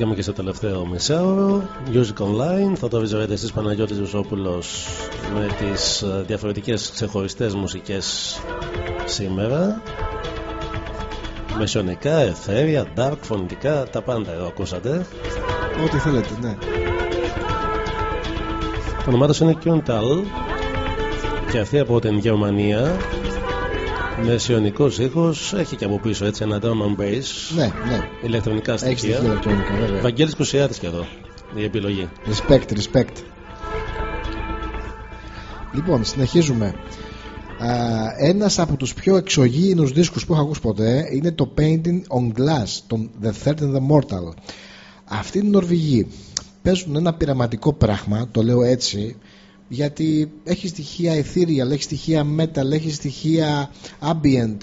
Μπήκαμε και στο τελευταίο μισάωρο. Music Online. Θα το βριζορέτε στις Παναγιώτης Βουσόπουλος με τις ε, διαφορετικές ξεχωριστές μουσικές σήμερα. Μεσονικά, εθέρια, dark, φωνητικά, τα πάντα εδώ ακούσατε. Ό,τι θέλετε, ναι. Το όνομά τους είναι Κιόνταλ και αυτή από την Γερμανία Μεσαιωνικός ήχος έχει και από πίσω έτσι ένα drum and bass. Ναι, ναι. Ηλεκτρονικά Έχει στοιχεία στοιχεία. ηλεκτρονικά, βέβαια. Βαγγέλης Κουσιάτης και εδώ η επιλογή. Respect, respect. Λοιπόν, συνεχίζουμε. Α, ένας από τους πιο εξωγήινους δίσκους που έχω ακούσει ποτέ είναι το Painting on Glass, τον The Third and the Mortal. Αυτοί είναι Νορβηγοί. Παίζουν ένα πειραματικό πράγμα, το λέω έτσι, γιατί έχει στοιχεία ethereal, έχει στοιχεία metal, έχει στοιχεία ambient.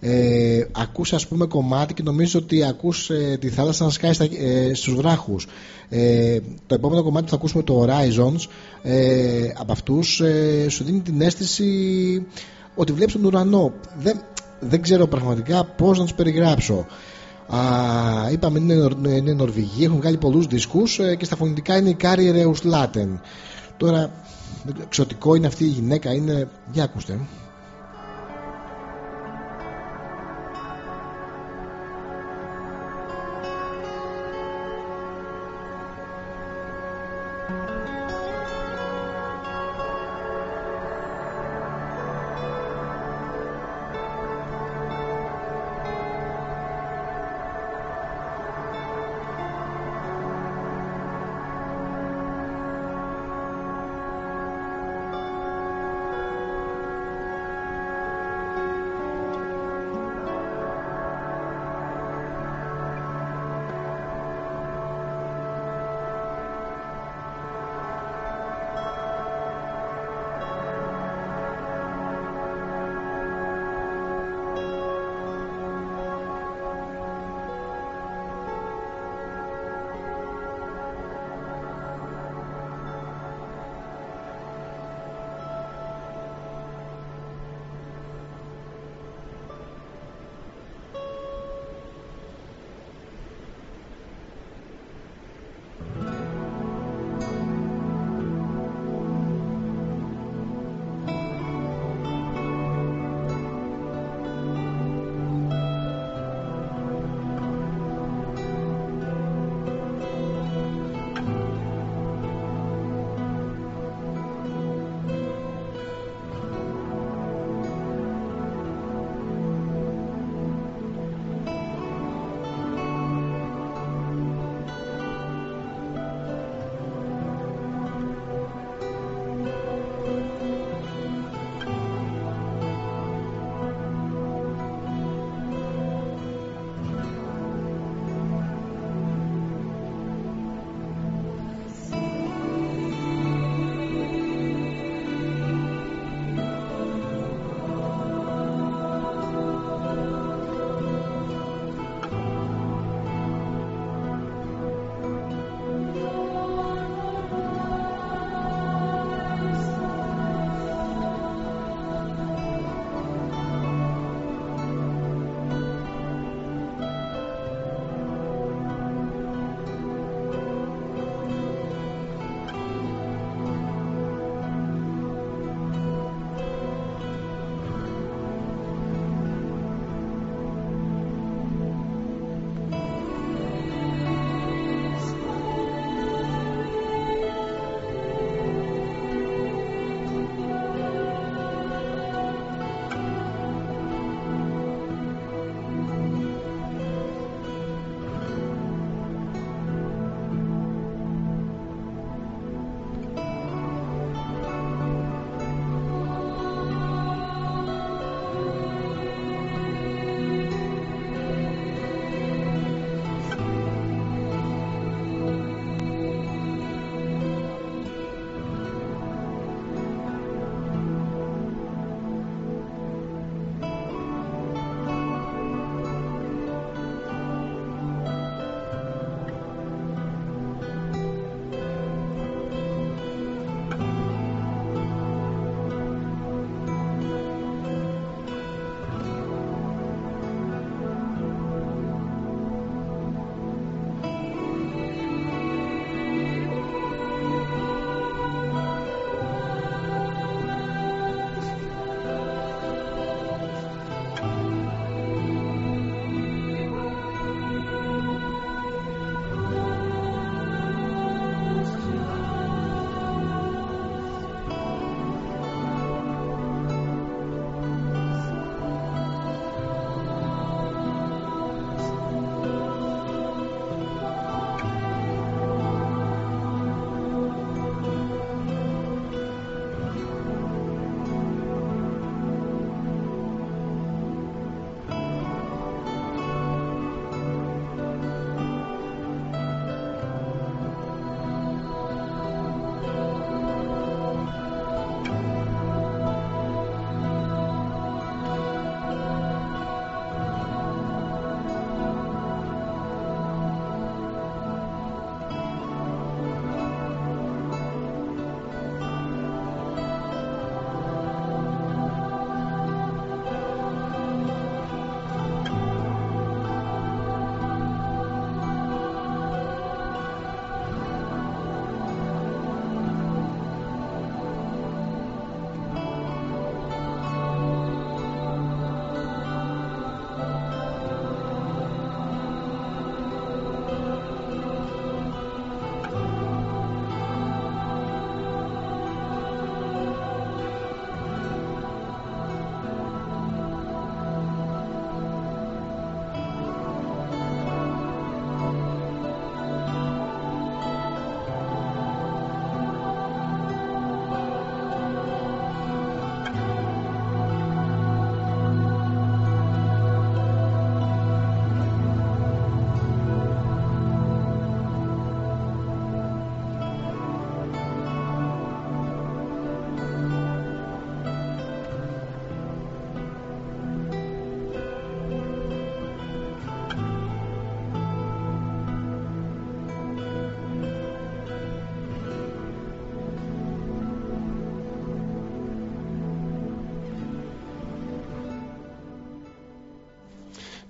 Ε, ακούς ας πούμε κομμάτι και νομίζω ότι ακούς ε, τη θάλασσα να σκάει στα, ε, στους βράχους. Ε, το επόμενο κομμάτι που θα ακούσουμε το Horizons ε, από αυτούς ε, σου δίνει την αίσθηση ότι βλέπεις τον ουρανό. Δεν, δεν ξέρω πραγματικά πως να τους περιγράψω. Α, είπαμε είναι, Νορ- είναι Νορβηγοί έχουν βγάλει πολλούς δίσκους ε, και στα φωνητικά είναι η Kari Rueslåtten τώρα εξωτικό είναι αυτή η γυναίκα είναι για ακούστε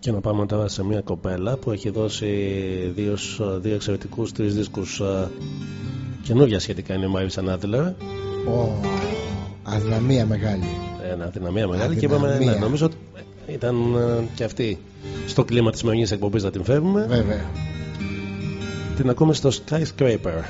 Και να πάμε τώρα σε μια κοπέλα που έχει δώσει δύο, δύο εξαιρετικούς τρεις δίσκους καινούργια σχετικά είναι η Μάιβι Ανάτλερ. Oh, αδυναμία μεγάλη. Ένα αδυναμία μεγάλη και είπαμε, ναι, νομίζω ότι ήταν και αυτή στο κλίμα της σημερινής εκπομπής να την φέρουμε. Βέβαια. Την ακούμε στο Skyscraper.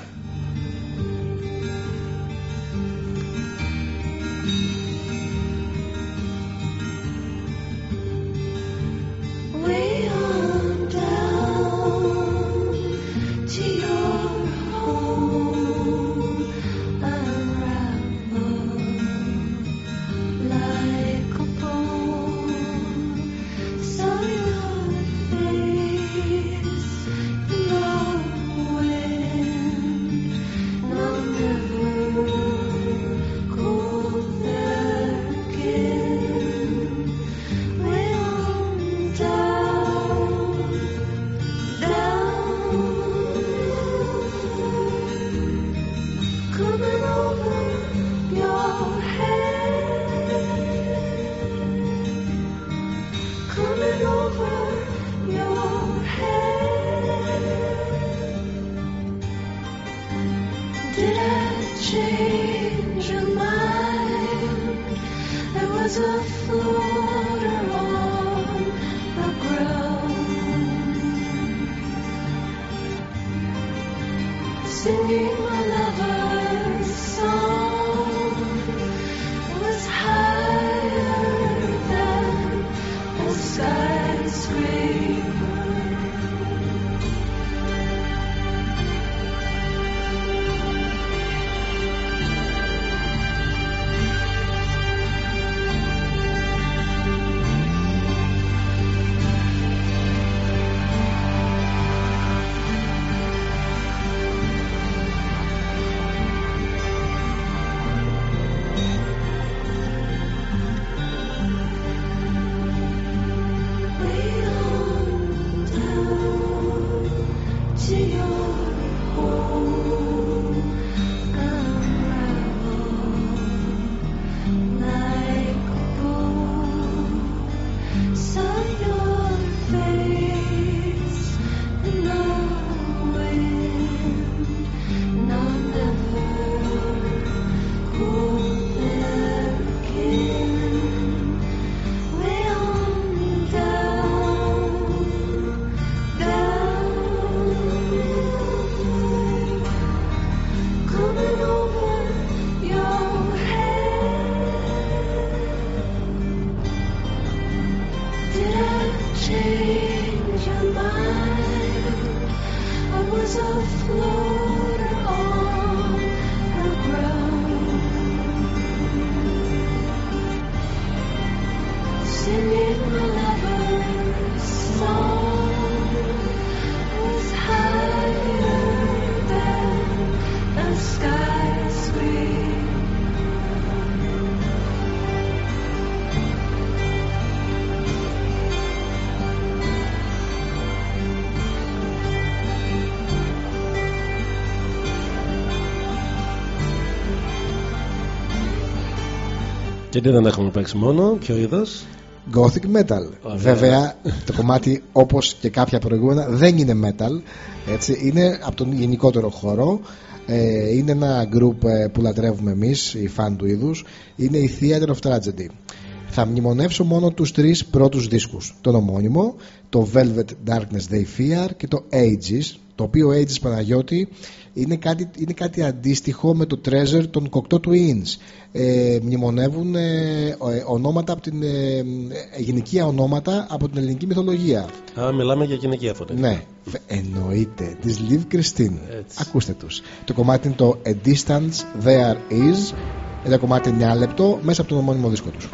Και τι δεν έχουμε παίξει μόνο, ποιο είδος; Gothic Metal. Βέβαια, το κομμάτι όπως και κάποια προηγούμενα δεν είναι metal. Έτσι, είναι από τον γενικότερο χώρο. Ε, είναι ένα group ε, που λατρεύουμε εμείς, οι φαν του είδους. Είναι η Theater of Tragedy. Θα μνημονεύσω μόνο τους τρεις πρώτους δίσκους. Τον ομώνυμο, το Velvet Darkness They Fear και το Ages. Το οποίο Ages Παναγιώτη είναι κάτι, είναι κάτι αντίστοιχο με το Treasure των Κοκτό Twins. Ε, μνημονεύουν ε, ε, ονόματα από την ε, γυναικεία ονόματα από την ελληνική μυθολογία. Α, μιλάμε για γυναικεία φωτέ. Ναι, εννοείται. Της Liv Christine. Ακούστε τους. Το κομμάτι είναι το A Distance There Is. Ένα κομμάτι 9 λεπτό μέσα από τον ομώνυμο δίσκο τους.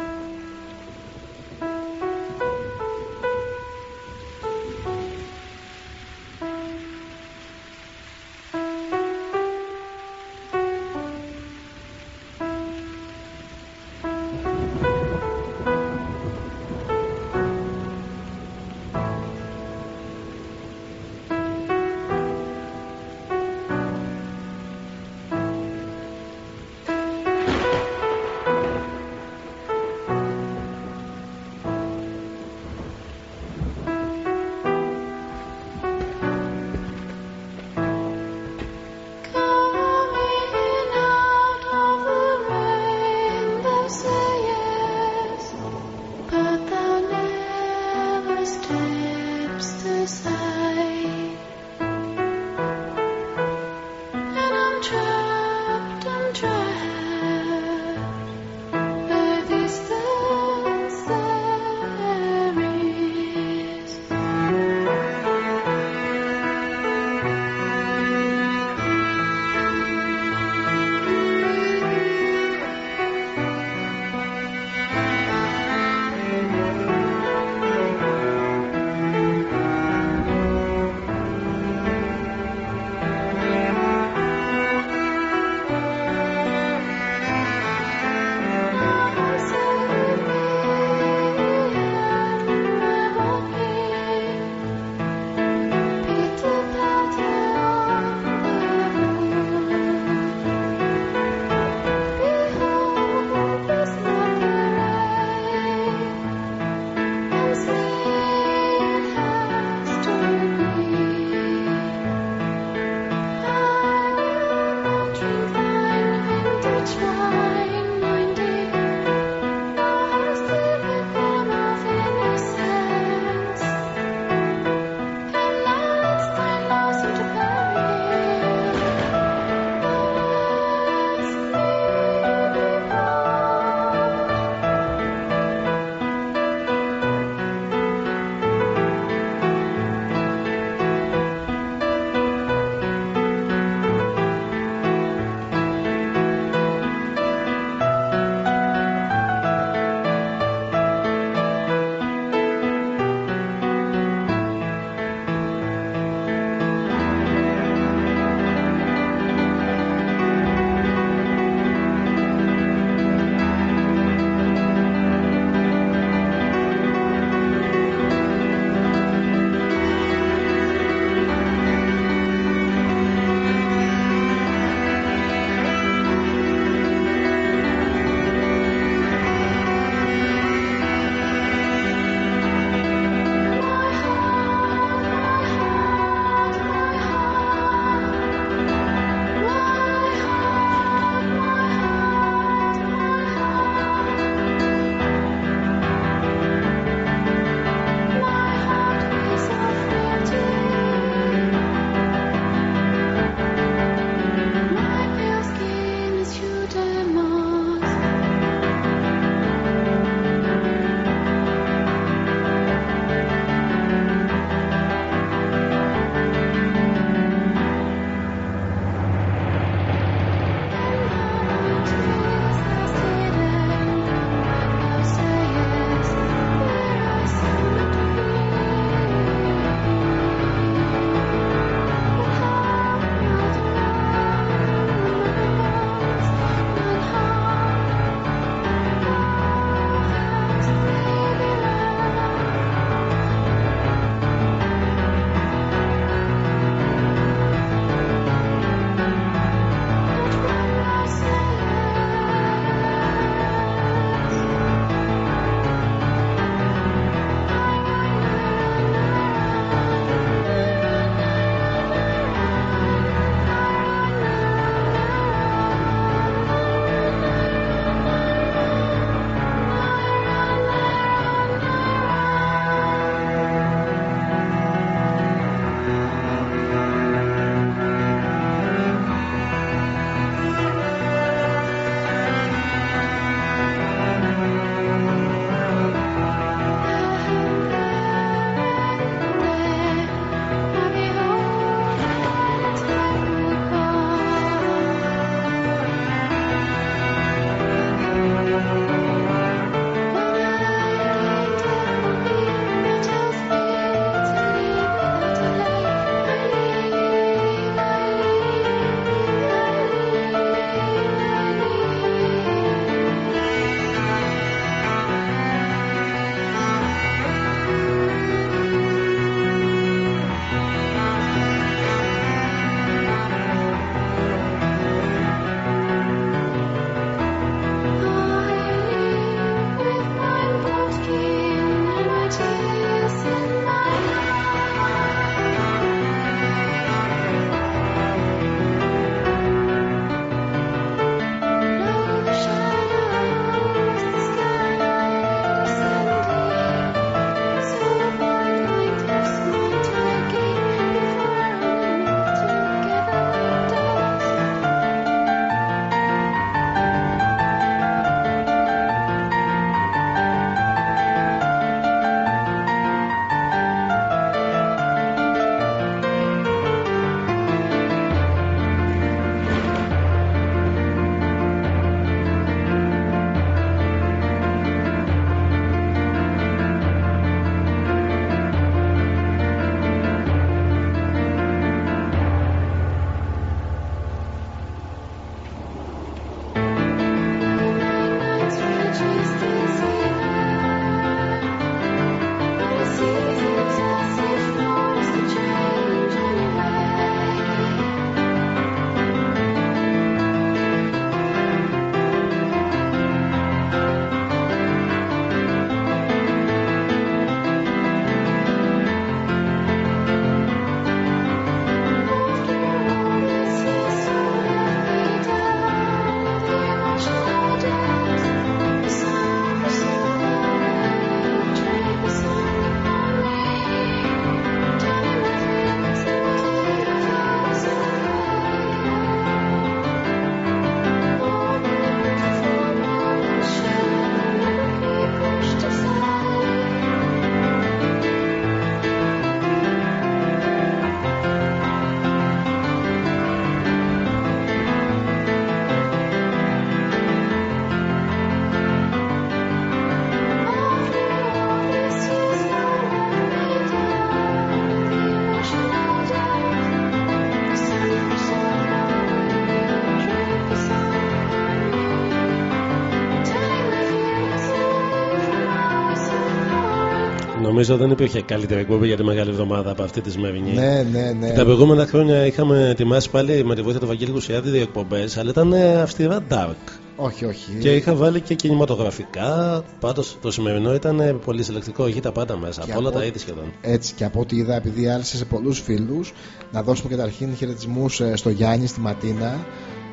Νομίζω δεν υπήρχε καλύτερη εκπομπή για τη μεγάλη εβδομάδα από αυτή τη σημερινή. Ναι, ναι, ναι. Τα προηγούμενα χρόνια είχαμε ετοιμάσει πάλι με τη βοήθεια του Βαγγέλη Κουσιάδη δύο εκπομπές, αλλά ήταν αυστηρά dark. Όχι, όχι. Και είχα βάλει και κινηματογραφικά. Πάντως το σημερινό ήταν πολύ συλλεκτικό. Έχει τα πάντα μέσα. Από όλα τα είδη σχεδόν. Έτσι και από ό,τι είδα, επειδή άρεσε σε πολλούς φίλους, να δώσουμε καταρχήν χαιρετισμούς ε, στο Γιάννη, στη Ματίνα,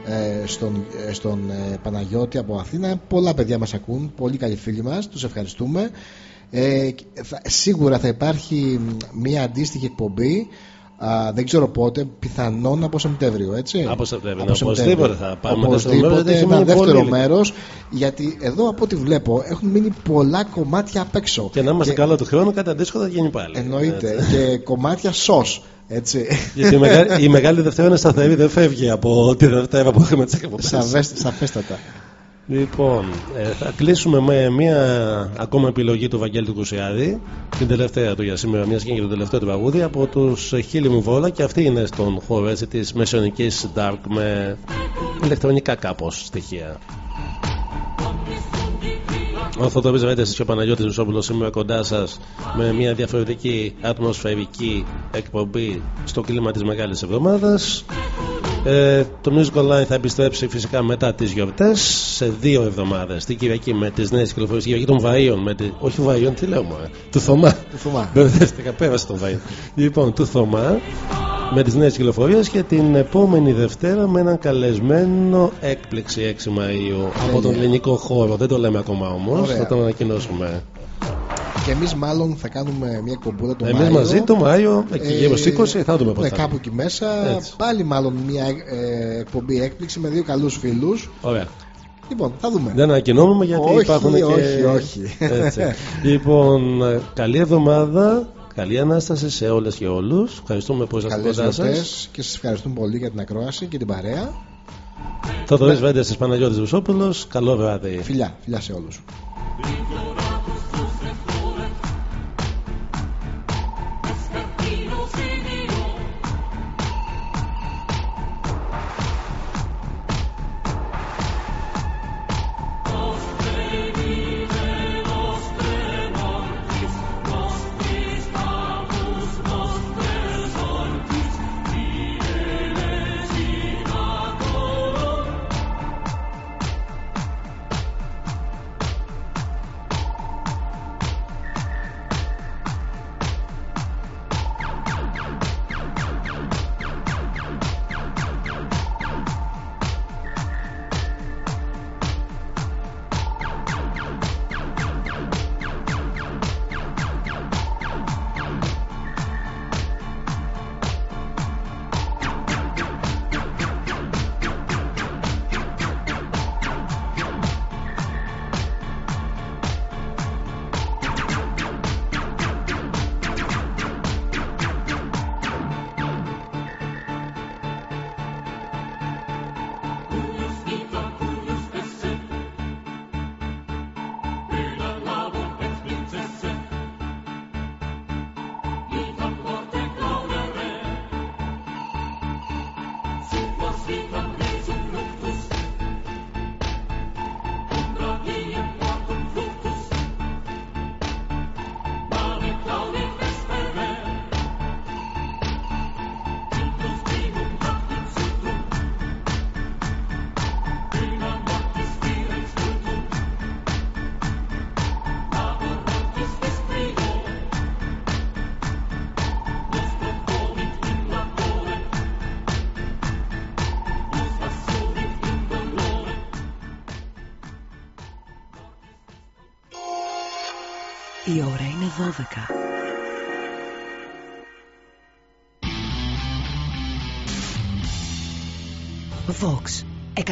ε, στον, ε, στον Παναγιώτη από Αθήνα. Πολλά παιδιά μας ακούν, πολύ καλοί φίλοι μας. Τους ευχαριστούμε. Ε, θα, σίγουρα θα υπάρχει μια αντίστοιχη εκπομπή Α, δεν ξέρω πότε, πιθανόν από Σεπτέμβριο, έτσι. Από Σεπτέμβριο, από οπωσδήποτε θα πάμε. Οπωσδήποτε, ένα δεύτερο μέρος. Γιατί εδώ από ό,τι βλέπω έχουν μείνει πολλά κομμάτια απ' έξω. Και να είμαστε και... καλά του χρόνου, κάτι αντίστοιχο θα γίνει πάλι. Εννοείται. και κομμάτια σος. Έτσι. Γιατί η, μεγάλη, η μεγάλη Δευτέρα είναι σταθερή, δεν φεύγει από τη Δευτέρα που έχουμε τις εκπομπές. Σαφέστατα. Λοιπόν, ε, θα κλείσουμε με μια ακόμα επιλογή του Βαγγέλη του Κουσιάδη, την τελευταία του για σήμερα, μιας και το τελευταίο του παγούδι από τους Χίλι μου Βόλα και αυτή είναι στον χώρο έτσι, της μεσαιωνικής dark με ηλεκτρονικά κάπως στοιχεία. Ο Θοδωρής Βέντεση και ο Παναγιώτης Ρουσόπουλο σήμερα κοντά σας με μια διαφορετική ατμοσφαιρική εκπομπή στο κλίμα της Μεγάλης Εβδομάδας. Ε, το Music Online θα επιστρέψει φυσικά μετά τις γιορτές σε δύο εβδομάδες. Την Κυριακή με τις νέες κυκλοφορίες. Κυριακή των Βαΐων. Με τη... Όχι Βαΐων, τι λέω μου. Του Θωμά. Του Θωμά. Μπερδεύτηκα, πέρασε τον Βαΐων. λοιπόν, του Θωμά με τις νέες κυκλοφορίες και την επόμενη Δευτέρα με έναν καλεσμένο έκπληξη 6 Μαΐου από τον ελληνικό χώρο. Δεν το λέμε ακόμα όμως, θα το ανακοινώσουμε. Και εμείς μάλλον θα κάνουμε μια κομπούρα το Εμείς Μάιο. Εμεί μαζί το Μάιο, εκεί ε, γύρω 20, θα δούμε Ναι, κάπου εκεί μέσα. Έτσι. Πάλι μάλλον μια ε, εκπομπή έκπληξη με δύο καλούς φίλους. Ωραία. Λοιπόν, θα δούμε. Δεν ανακοινώνουμε γιατί όχι, υπάρχουν όχι, και. Όχι, όχι. λοιπόν, ε, καλή εβδομάδα. Καλή ανάσταση σε όλες και όλους. Ευχαριστούμε που ήσασταν κοντά σας. Και σας ευχαριστούμε πολύ για την ακρόαση και την παρέα. Θα το δεις Βέντες της Παναγιώτης Βουσόπουλος. Καλό βράδυ. Φιλιά, φιλιά σε όλους.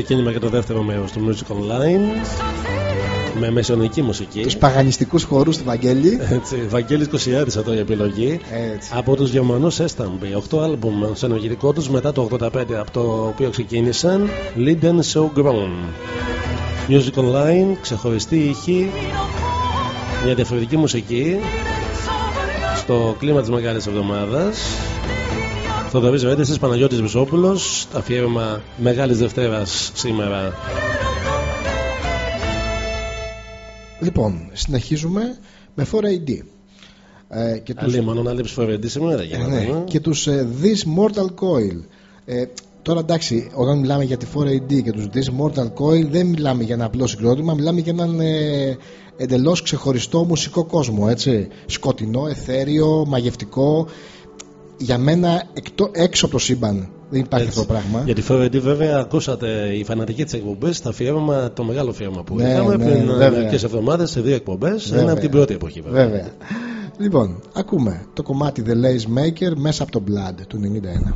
ξεκίνημα και το δεύτερο μέρος του Music Online με μεσαιωνική μουσική. Τους παγανιστικούς χορούς του Βαγγέλη. Έτσι, Βαγγέλης Κωσιάδης εδώ η επιλογή. Έτσι. Από τους Γερμανούς Έσταμπι, 8 άλμπουμ σε ενεργητικό τους μετά το 85 από το οποίο ξεκίνησαν Linden So Grown. Music Online, ξεχωριστή ήχη, μια διαφορετική μουσική στο κλίμα της Μεγάλης Εβδομάδας. Θοδωρής Βέντεσης, Παναγιώτης Βυσόπουλος, αφιέρωμα Μεγάλης Δευτέρας σήμερα. Λοιπόν, συνεχίζουμε με 4AD. Ε, και τους, Αλλή μόνο να λείψεις φορεντή σήμερα ε, γίνεται. ναι, ε. και τους ε, This Mortal Coil. Ε, τώρα εντάξει, όταν μιλάμε για τη 4AD και τους This Mortal Coil δεν μιλάμε για ένα απλό συγκρότημα, μιλάμε για έναν ε, εντελώς ξεχωριστό μουσικό κόσμο, έτσι. Σκοτεινό, εθέριο, μαγευτικό. Για μένα εκτό, έξω από το σύμπαν δεν υπάρχει Έτσι. αυτό το πράγμα. Για τη Φορεντή, βέβαια, ακούσατε οι φανατικοί της εκπομπής το αφιέρωμα, το μεγάλο αφιέρωμα που Ναι, είχαμε ναι, πριν βέβαια. μερικές εβδομάδες σε δύο εκπομπές. Βέβαια. Είναι από την πρώτη εποχή, βέβαια. Βέβαια. Λοιπόν, ακούμε το κομμάτι The Lace Maker μέσα από το Blood του 91.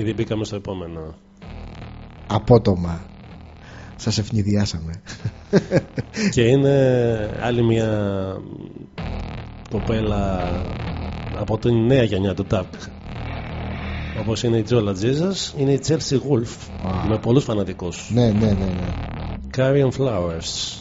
Ήδη μπήκαμε στο επόμενο. Απότομα. Σας ευνηδιάσαμε. και είναι άλλη μια κοπέλα από την νέα γενιά του Τάκ όπως είναι η Τζόλα Τζίζας είναι η Chelsea Wolf Α. με πολλούς φανατικούς Ναι, ναι, ναι, ναι. Carrion Flowers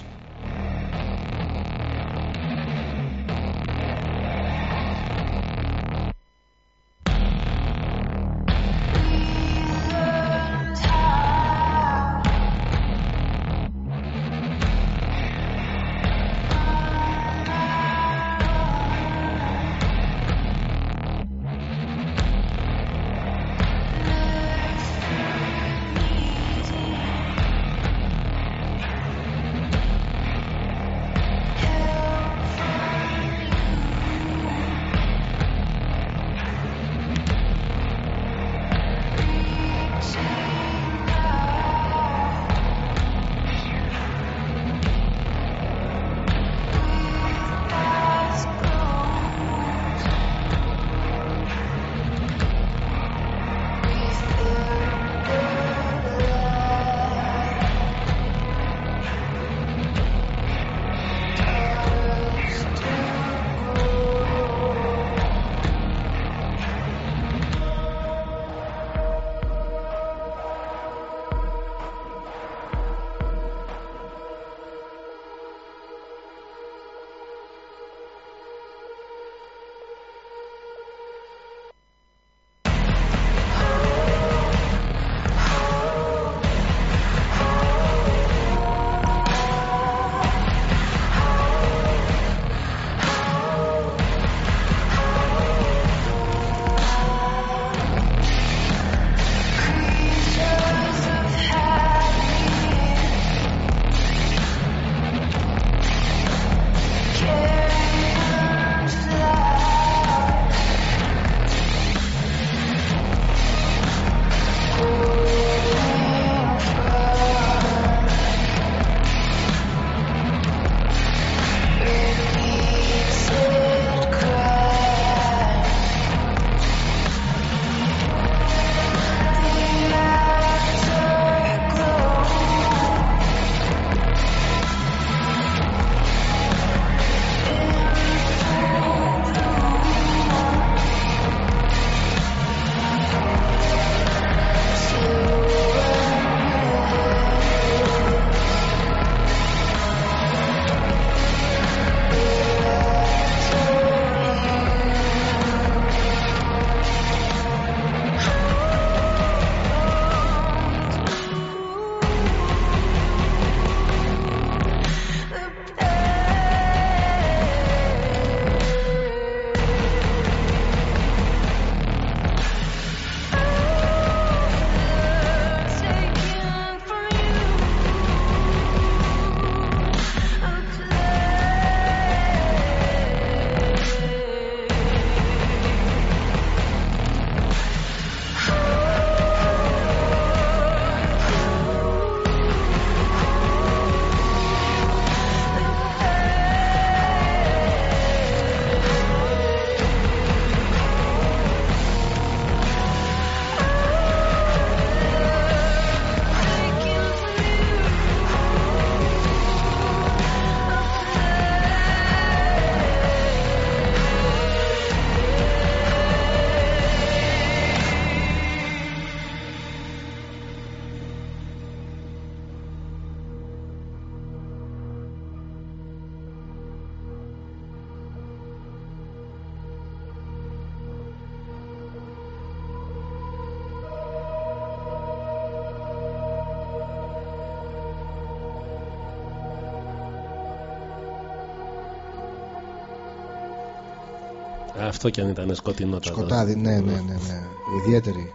Αυτό κι αν ήταν σκοτεινότατος. Σκοτάδι, ναι, ναι, ναι, ναι. Ιδιαίτερη.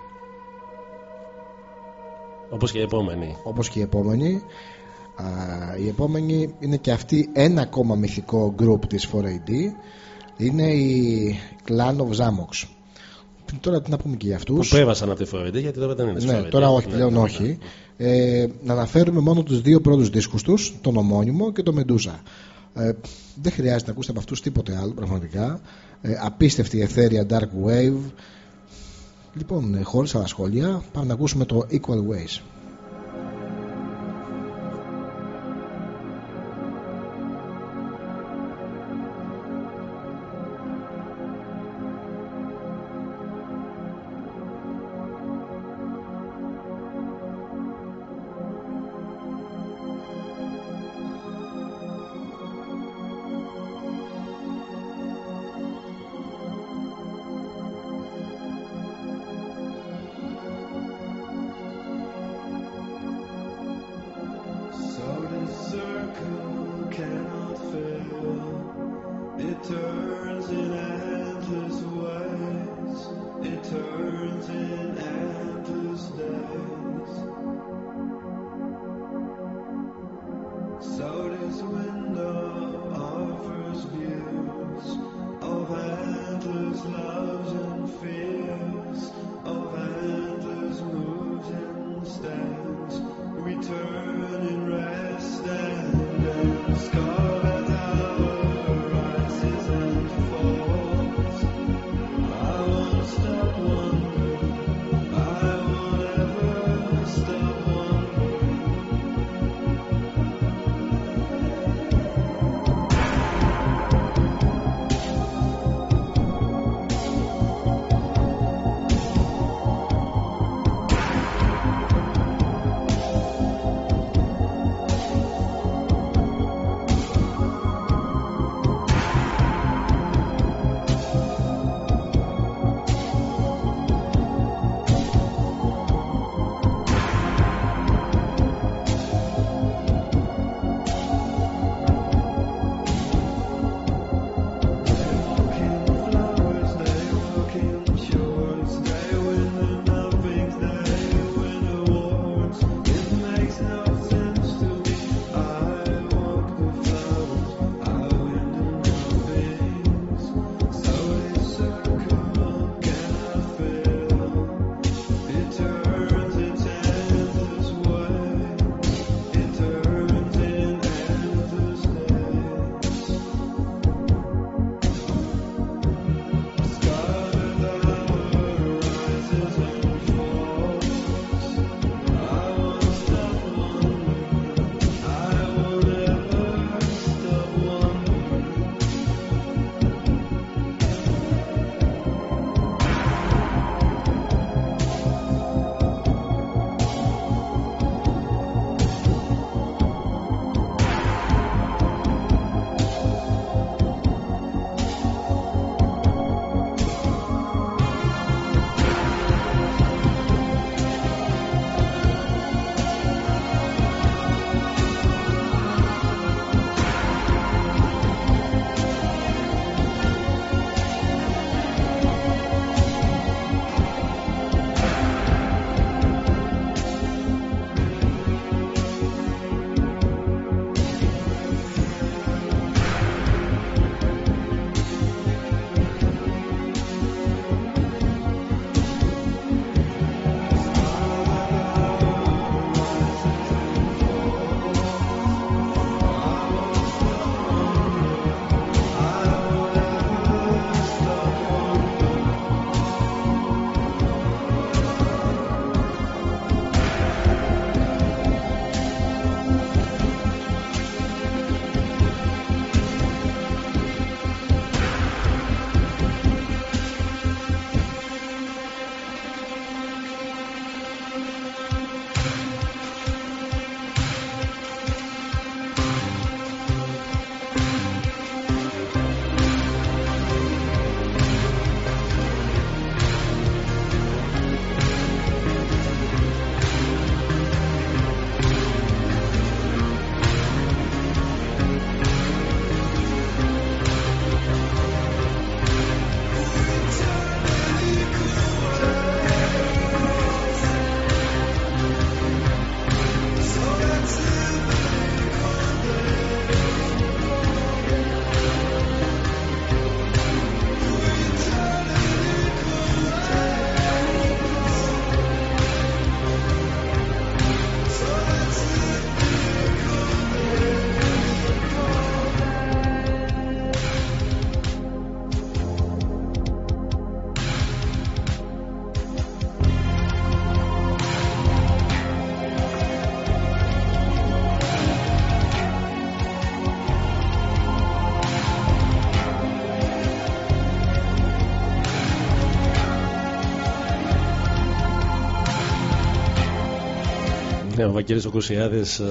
Όπως και η επόμενη. Όπως και η επόμενη. Α, η επόμενη είναι και αυτή ένα ακόμα μυθικό group της 4AD. Είναι η Clan of Zamox. Τώρα τι να πούμε και για Που αυτούς. πέβασαν από τη Φλωρίντα γιατί τώρα δεν είναι στη Ναι, Φλωρίντα. τώρα όχι, Ναι, πλέον ναι, ναι. όχι. Ε, να αναφέρουμε μόνο τους δύο πρώτους δίσκους τους, τον ομώνυμο και τον Μεντούσα. Ε, δεν χρειάζεται να ακούσετε από αυτούς τίποτε άλλο πραγματικά. Ε, απίστευτη εθέρια Dark Wave. Λοιπόν, ε, χωρίς άλλα σχόλια, πάμε να ακούσουμε το Equal Ways. Βαγγέλης ο Κουσιάδης ε,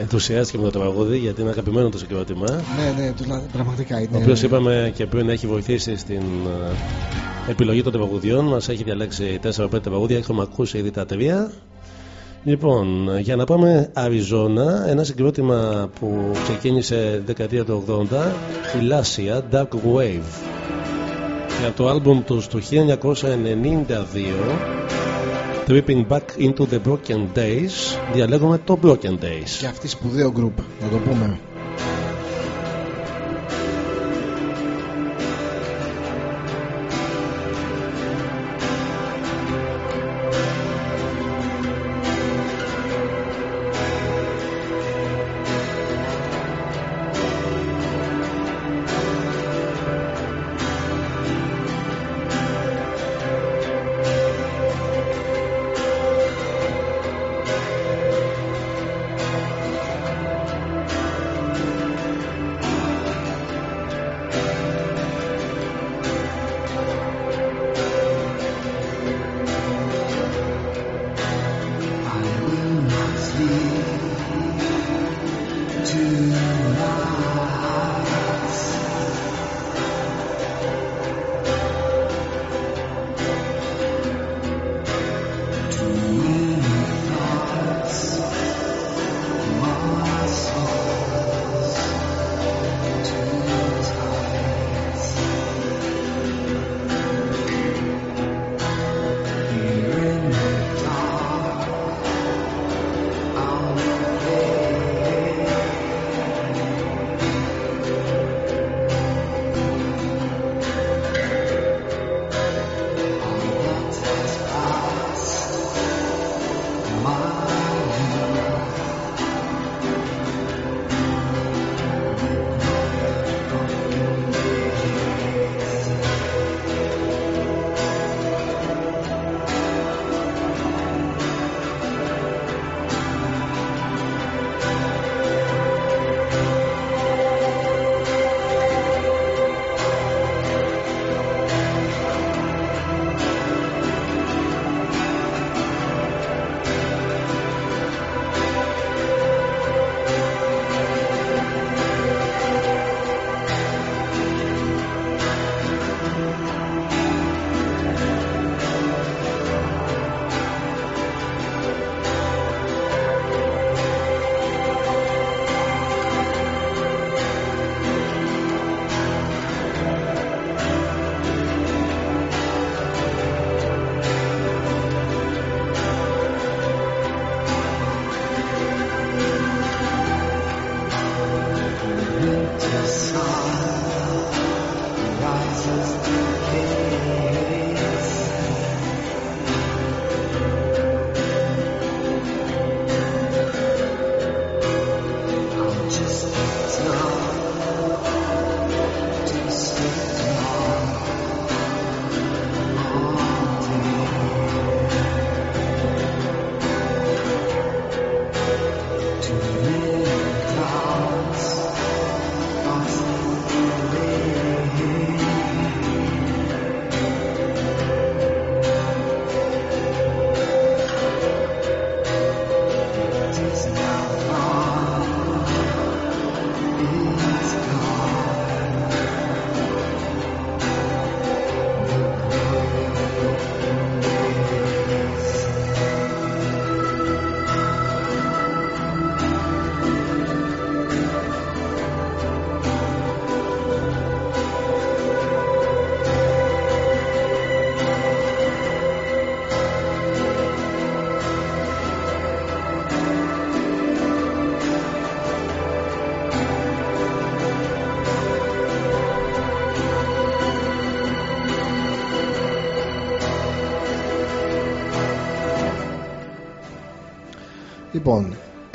ενθουσιάστηκε με το τραγούδι γιατί είναι αγαπημένο το συγκρότημα. Ναι, ναι, του- πραγματικά είναι. Ο οποίος είπαμε και πριν έχει βοηθήσει στην ε, επιλογή των τραγουδιών. Μας έχει διαλέξει 4-5 τραγούδια, έχουμε ακούσει ήδη τα τρία. Λοιπόν, για να πάμε Αριζόνα, ένα συγκρότημα που ξεκίνησε δεκαετία του 80, η Λάσια Dark Wave. Για το άλμπουμ τους του 1992, Tripping Back into the Broken Days, διαλέγουμε το Broken Days. Και αυτή σπουδαίο γκρουπ, να το πούμε.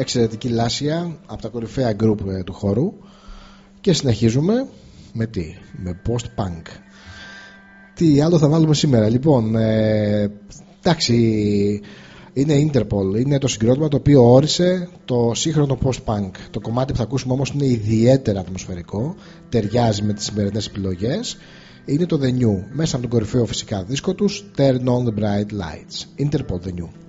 Εξαιρετική λάσια από τα κορυφαία γκρουπ ε, του χώρου και συνεχίζουμε με τι, με post-punk. Τι άλλο θα βάλουμε σήμερα, λοιπόν, ε, εντάξει, είναι Interpol, είναι το συγκρότημα το οποίο όρισε το σύγχρονο post-punk. Το κομμάτι που θα ακούσουμε όμως είναι ιδιαίτερα ατμοσφαιρικό, ταιριάζει με τις σημερινές επιλογές. Είναι το The New, μέσα από τον κορυφαίο φυσικά δίσκο τους Turn on the Bright Lights. Interpol The New.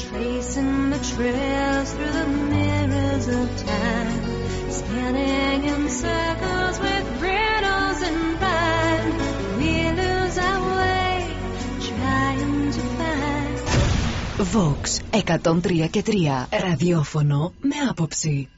Tracing the trails through the mirrors of time, scanning in circles with riddles in rhyme. We lose our way, trying to find. Vox 103 και 3. Ραδιόφωνο με άποψη.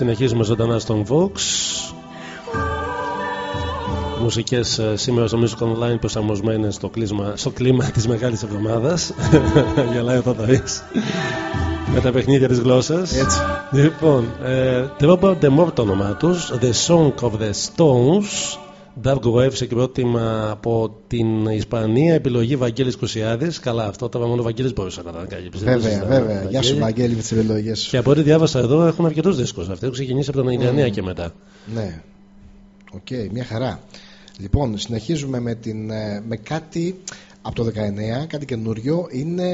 Συνεχίζουμε ζωντανά στον Vox. Μουσικές ε, σήμερα στο Music Online προσαρμοσμένες στο, κλείσμα, στο κλίμα της Μεγάλης Εβδομάδας. Γελάει ο Θοδωρής. Με τα παιχνίδια της γλώσσας. Έτσι. Λοιπόν, ε, Drop the More το όνομά τους. The Song of the Stones. Dark Wave σε συγκρότημα από την Ισπανία. Επιλογή Βαγγέλης Κουσιάδης. Καλά, αυτό τώρα μόνο ο Βαγγέλης μπορούσε να τα ανακαλύψει. Δεν Βέβαια, συζητάμε. βέβαια. Γεια σου, Βαγγέλη, με τις επιλογές σου. Και από ό,τι διάβασα εδώ έχουν αρκετούς δίσκους αυτοί. Έχουν ξεκινήσει από τον 99 και μετά. Ναι. Οκ, μια χαρά. Λοιπόν, συνεχίζουμε με, την, ε, με κάτι από το 19, κάτι καινούριο. Είναι,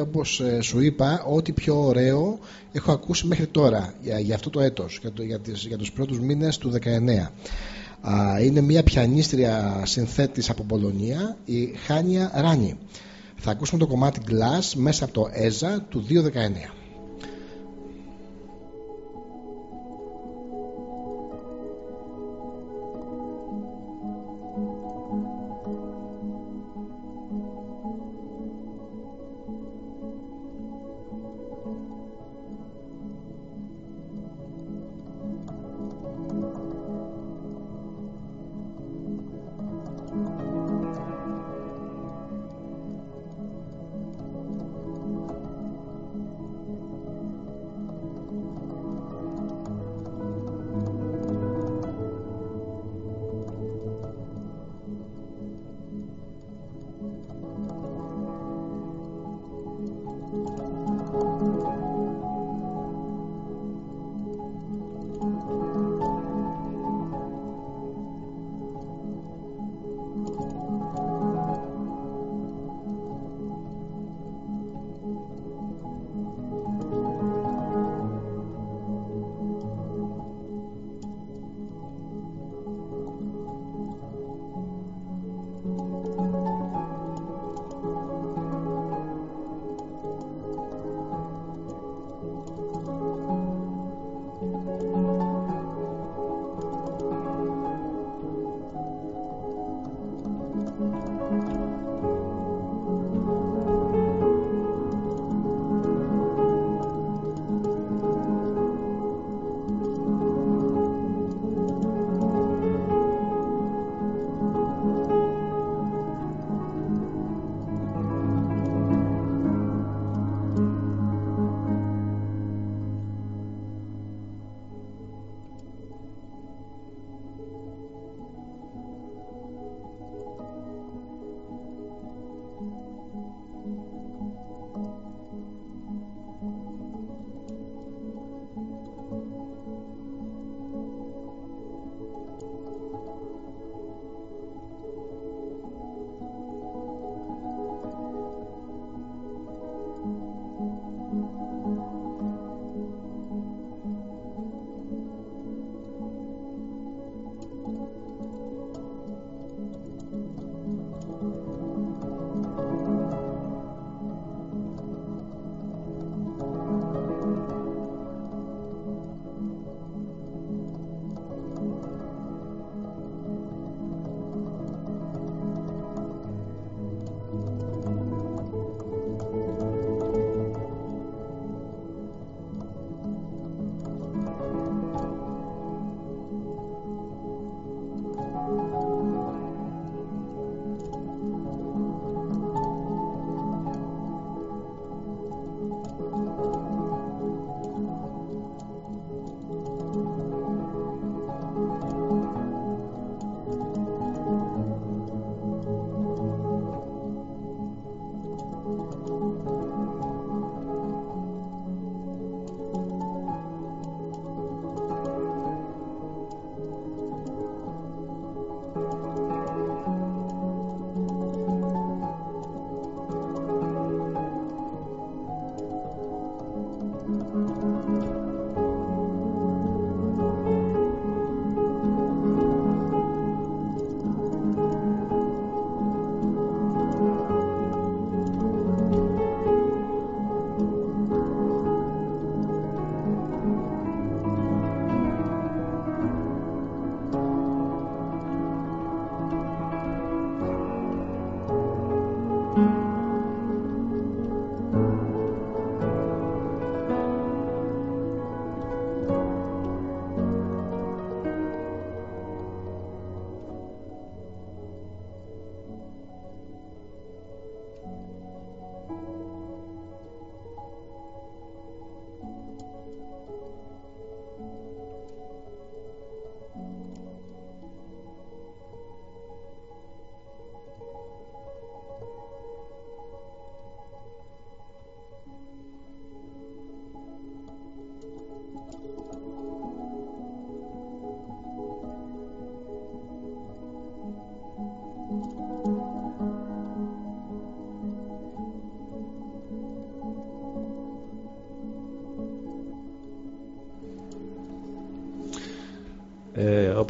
όπως ε, σου είπα, ό,τι πιο ωραίο έχω ακούσει μέχρι τώρα για, για αυτό το έτος, για, το, για, τις, για τους πρώτους μήνες του 19. Α, είναι μια πιανίστρια συνθέτης από Πολωνία, η Χάνια Ράνι. Θα ακούσουμε το κομμάτι Glass μέσα από το Esja του 2019.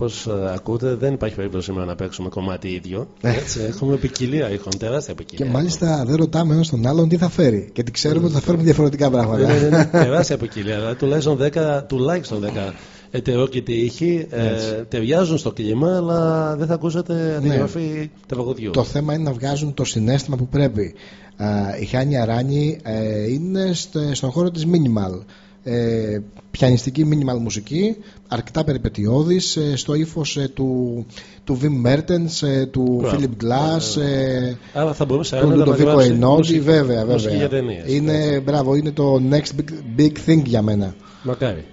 Όπως ακούτε, δεν υπάρχει περίπτωση σήμερα να παίξουμε κομμάτι ίδιο. Ε. Έτσι, έχουμε ποικιλία ήχων, τεράστια ποικιλία. Και μάλιστα δεν ρωτάμε ένας τον άλλον τι θα φέρει. Γιατί ξέρουμε ότι θα φέρουμε διαφορετικά πράγματα. Ναι, ναι, ναι, τεράστια ποικιλία. Δηλαδή, τουλάχιστον 10, τουλάχιστον 10 ετερόκητοι ήχοι ε, Έτσι. ταιριάζουν στο κλίμα, αλλά δεν θα ακούσετε αντιγραφή τραγουδιού. Το θέμα είναι να βγάζουν το συνέστημα που πρέπει. Α, η Χάνη Αράνη ε, είναι στε- στον χώρο της minimal. Ε, πιανιστική minimal μουσική, αρκετά περιπετειώδης, ε, στο ύφος ε, του, του Wim Mertens, ε, του Μπράβο. Philip Glass, ε, Άρα θα μπορούσε του να Λουδοβίκο γράψει Εινόντι, μουσική- βέβαια, μουσική για βέβαια. ταινίες. Είναι, μπράβο, είναι το next big, big thing για μένα. Μακάρι.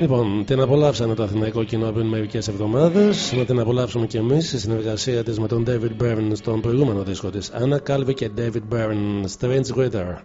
Λοιπόν, την απολαύσανε το αθηναϊκό κοινό πριν μερικές εβδομάδες. Να την απολαύσουμε κι εμείς στη συνεργασία της με τον David Byrne στον προηγούμενο δίσκο της. Anna Calvi και David Byrne, Strange Weather.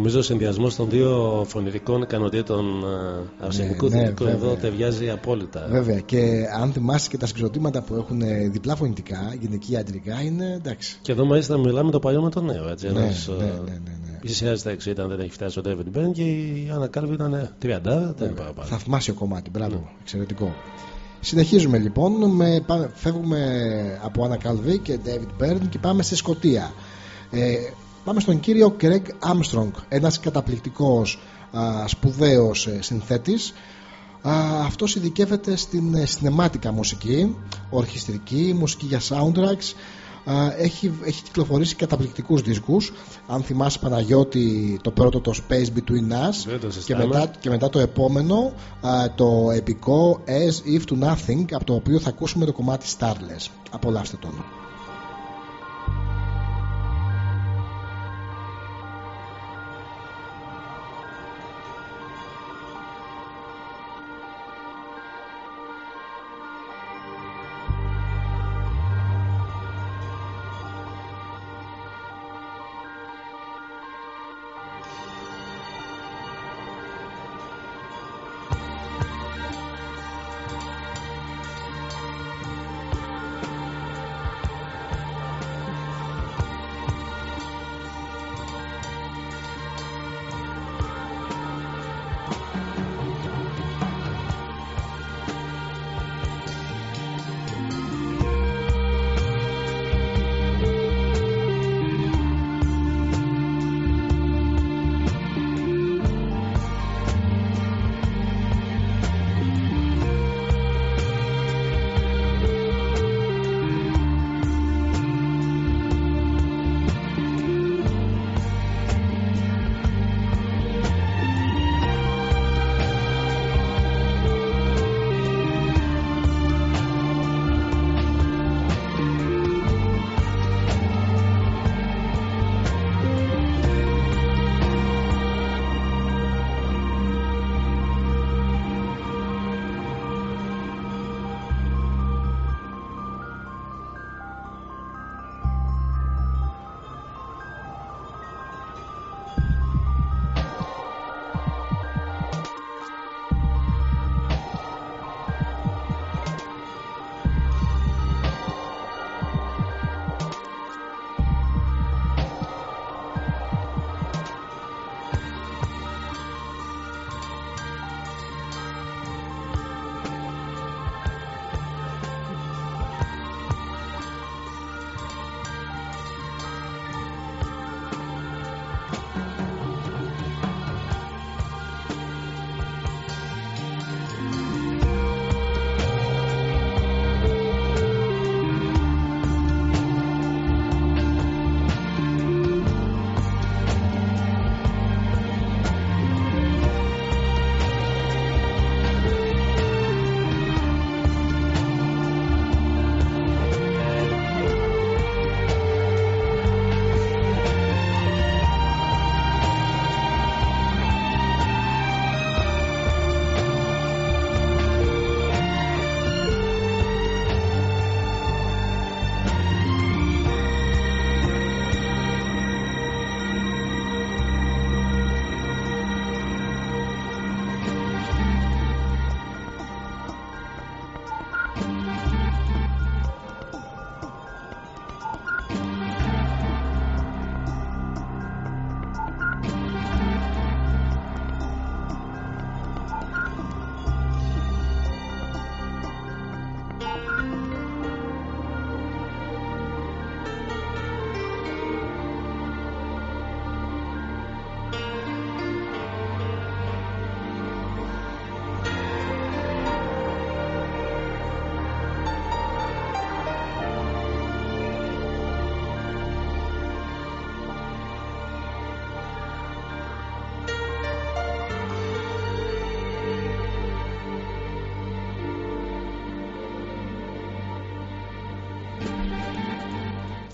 Νομίζω ο συνδυασμός των δύο φωνητικών ικανοτήτων ε, αρσενικού Ναι, ναι, δυτικού εδώ βέβαια. ταιριάζει απόλυτα. Βέβαια και αν θυμάσαι και τα συγκροτήματα που έχουν ε, διπλά φωνητικά, γυναικεία αντρικά, είναι εντάξει. Και εδώ μάλιστα μιλάμε το παλιό με το νέο. Έτσι, Ναι, ένας, ναι, ε, ναι, ναι, ναι. πλησιάζει στα 60 αν δεν έχει φτάσει ο David Byrne και η Άννα Κάλβι ήταν 30, δεν πάει πάρα. Θαυμάσιο κομμάτι, μπράβο, Ναι. εξαιρετικό. Συνεχίζουμε λοιπόν, με, πά- φεύγουμε από Anna Calvi και David Byrne και πάμε στη Σκωτία. Ε, πάμε στον κύριο Greg Armstrong, ένας καταπληκτικός α, σπουδαίος ε, συνθέτης. Α, αυτός ειδικεύεται στην ε, συναιμάτικα μουσική, ορχιστρική, μουσική για soundtracks. Α, έχει, έχει κυκλοφορήσει καταπληκτικούς δίσκους. Αν θυμάσαι Παναγιώτη το πρώτο το Space Between Us Δεν το και συζητάμε. μετά, και μετά το επόμενο α, το επικό As If To Nothing από το οποίο θα ακούσουμε το κομμάτι Starless απολαύστε τον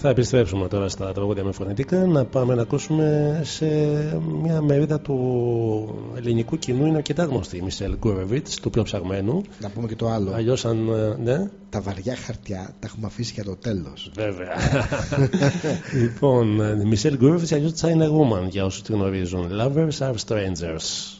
Θα επιστρέψουμε τώρα στα τραγούδια με φωνητικά να πάμε να ακούσουμε σε μια μερίδα του ελληνικού κοινού είναι αρκετά γνωστή η Μισελ Γκούρεβιτς του πιο ψαγμένου Να πούμε και το άλλο. αλλιώς αν ε, ναι Τα βαριά χαρτιά τα έχουμε αφήσει για το τέλος. Βέβαια. λοιπόν, η Μισελ Γκούρεβιτς αλλιώς China Woman για όσους τη γνωρίζουν. Lovers are strangers.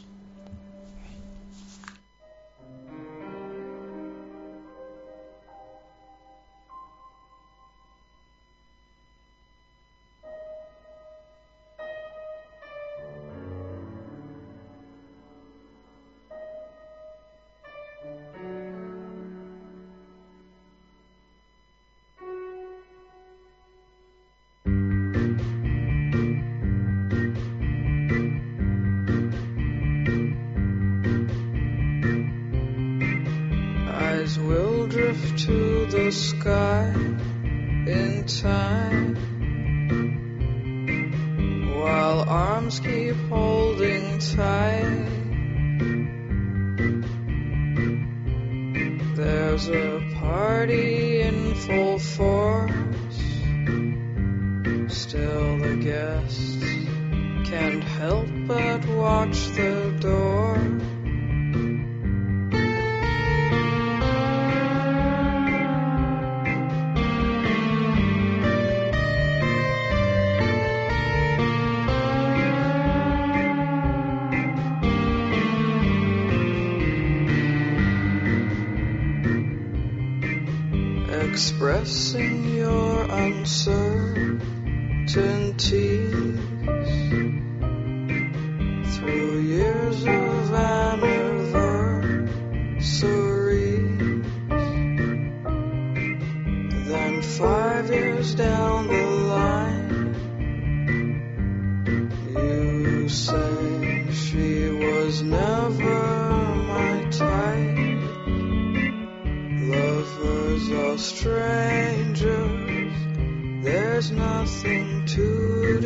Expressing your uncertainties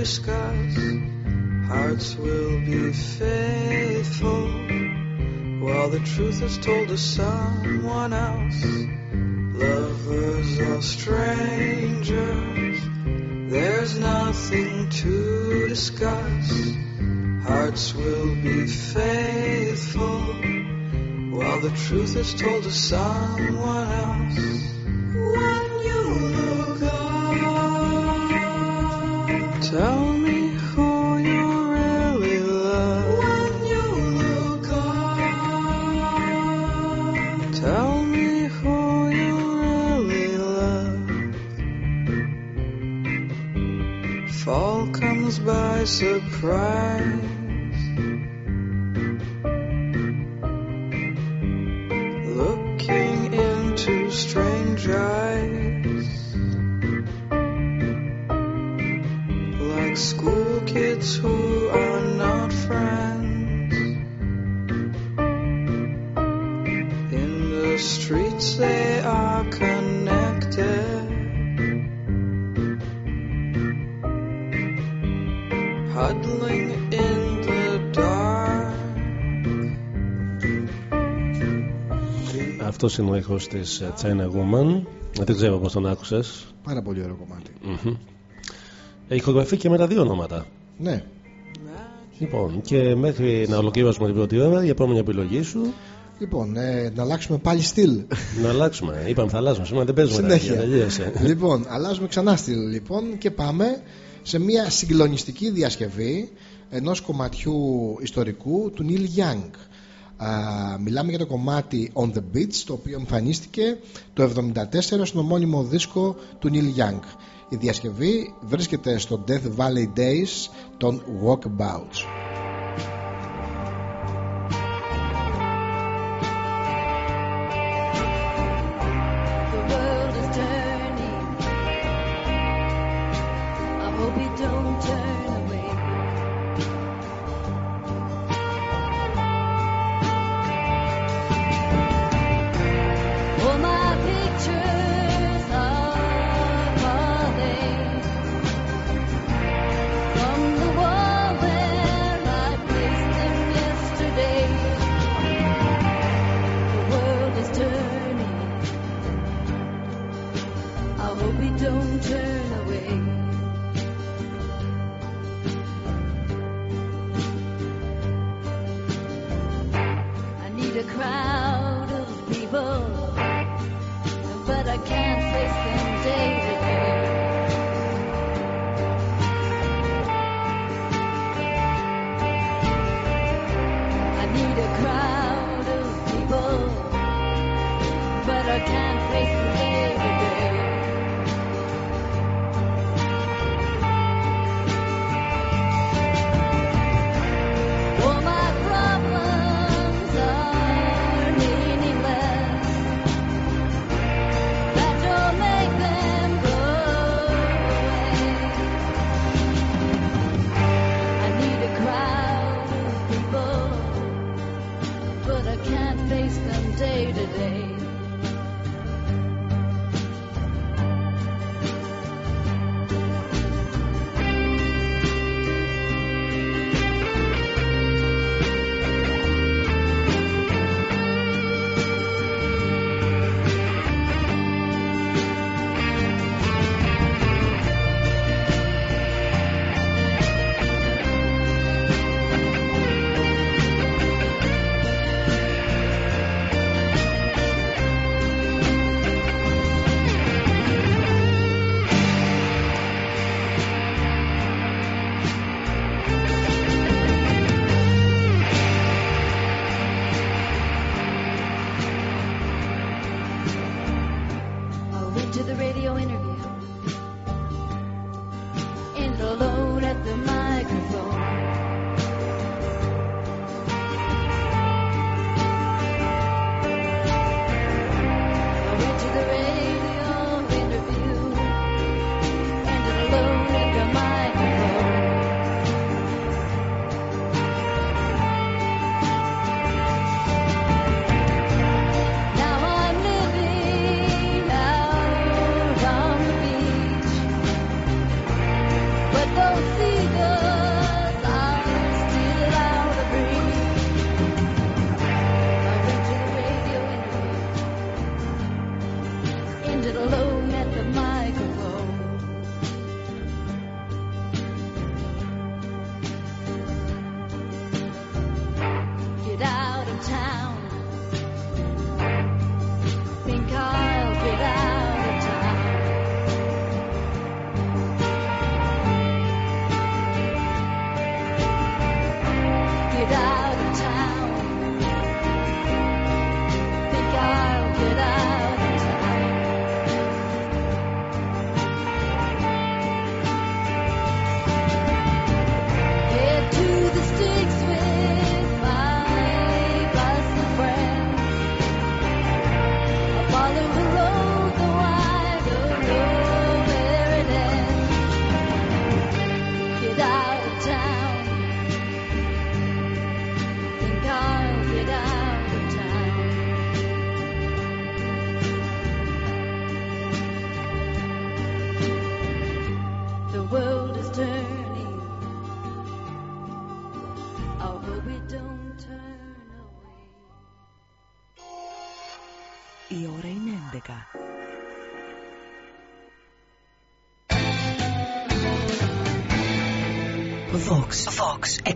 discuss. Hearts will be faithful while the truth is told to someone else. Lovers are strangers. There's nothing to discuss. Hearts will be faithful while the truth is told to someone else. Αυτό είναι ο ήχος της China Woman. Δεν ξέρω πώς τον άκουσες. Πάρα πολύ ωραίο κομμάτι. Έχει ηχογραφεί και με τα δύο ονόματα. Ναι. Λοιπόν, και μέχρι να ολοκληρώσουμε την πρώτη ώρα, η επόμενη επιλογή σου Λοιπόν, ε, να αλλάξουμε πάλι στυλ. να αλλάξουμε. Είπαμε θα αλλάξουμε. Σήμερα δεν παίζουμε Συνέχεια. τέτοια, τελείωσε. λοιπόν, αλλάζουμε ξανά στυλ λοιπόν και πάμε σε μια συγκλονιστική διασκευή ενός κομματιού ιστορικού του Neil Young. Α, μιλάμε για το κομμάτι On the Beach το οποίο εμφανίστηκε το 1974 στον ομώνυμο δίσκο του Neil Young. Η διασκευή βρίσκεται στο Death Valley Days των Walkabouts. Crowd of people, but I can't face them day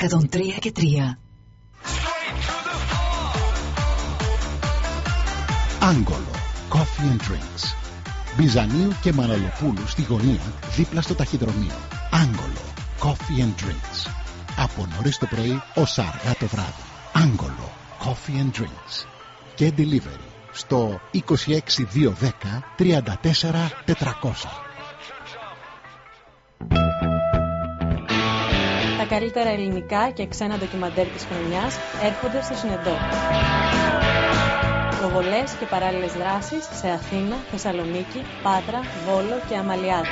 103 και 3. Άγγολο. Coffee and Drinks. Μπιζανίου και Μαναλοπούλου στη γωνία δίπλα στο ταχυδρομείο. Άγγολο. Coffee and Drinks. Από νωρίς το πρωί ως αργά το βράδυ. Άγγολο. Coffee and Drinks. Και delivery στο 26210 34 Τα καλύτερα ελληνικά και ξένα ντοκιμαντέρ της χρονιάς έρχονται στο Συνεντό. Προβολές και παράλληλες δράσεις σε Αθήνα, Θεσσαλονίκη, Πάτρα, Βόλο και Αμαλιάδα.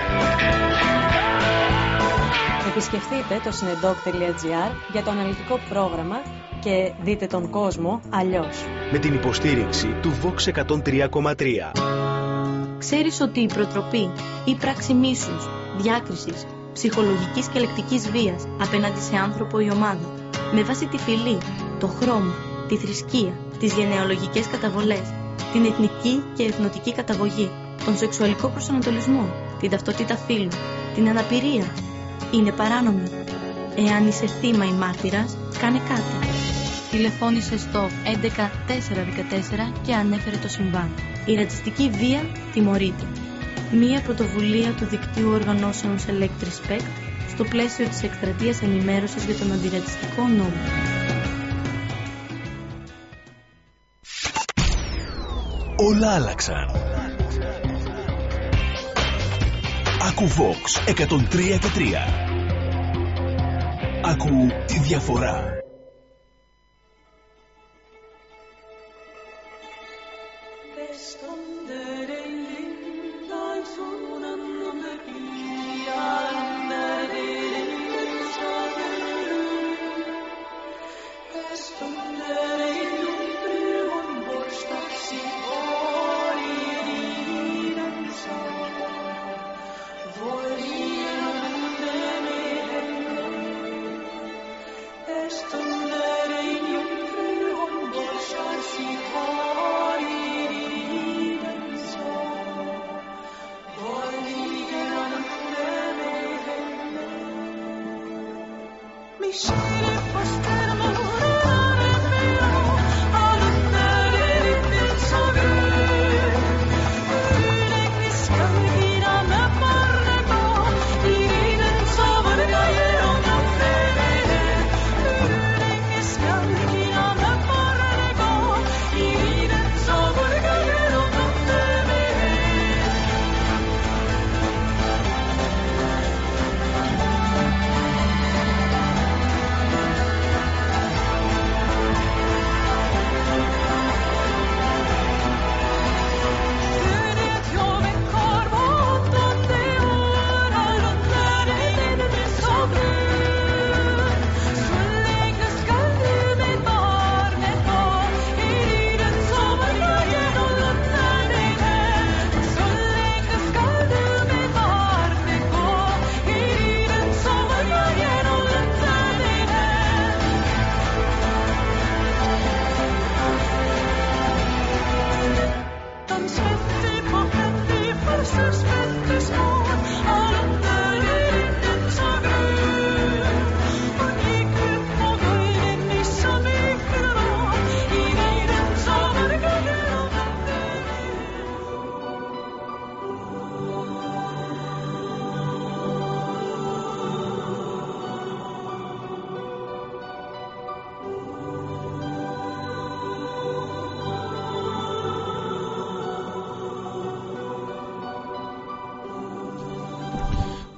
Επισκεφτείτε το cinedoc.gr για το αναλυτικό πρόγραμμα και δείτε τον κόσμο αλλιώς. με την υποστήριξη του Vox 103,3. Ξέρεις ότι η προτροπή ή πράξη μίσους, διάκρισης, ψυχολογικής και λεκτικής βίας απέναντι σε άνθρωπο ή ομάδα, με βάση τη φυλή, το χρώμα, τη θρησκεία, τις γενεαλογικές καταβολές, την εθνική και εθνοτική καταγωγή, τον σεξουαλικό προσανατολισμό, την ταυτότητα φύλου, την αναπηρία, είναι παράνομη. Εάν είσαι θύμα ή μάρτυρας, κάνε κάτι. τηλεφώνησε στο 11414 και ανέφερε το συμβάν. Η ρατσιστική βία τιμωρείται. Μία πρωτοβουλία του δικτύου οργανώσεων Select Respect στο πλαίσιο της εκστρατείας ενημέρωσης για τον αντιρατσιστικό νόμο. Όλα άλλαξαν. Άκου Vox 103 και 3. Άκου τη διαφορά.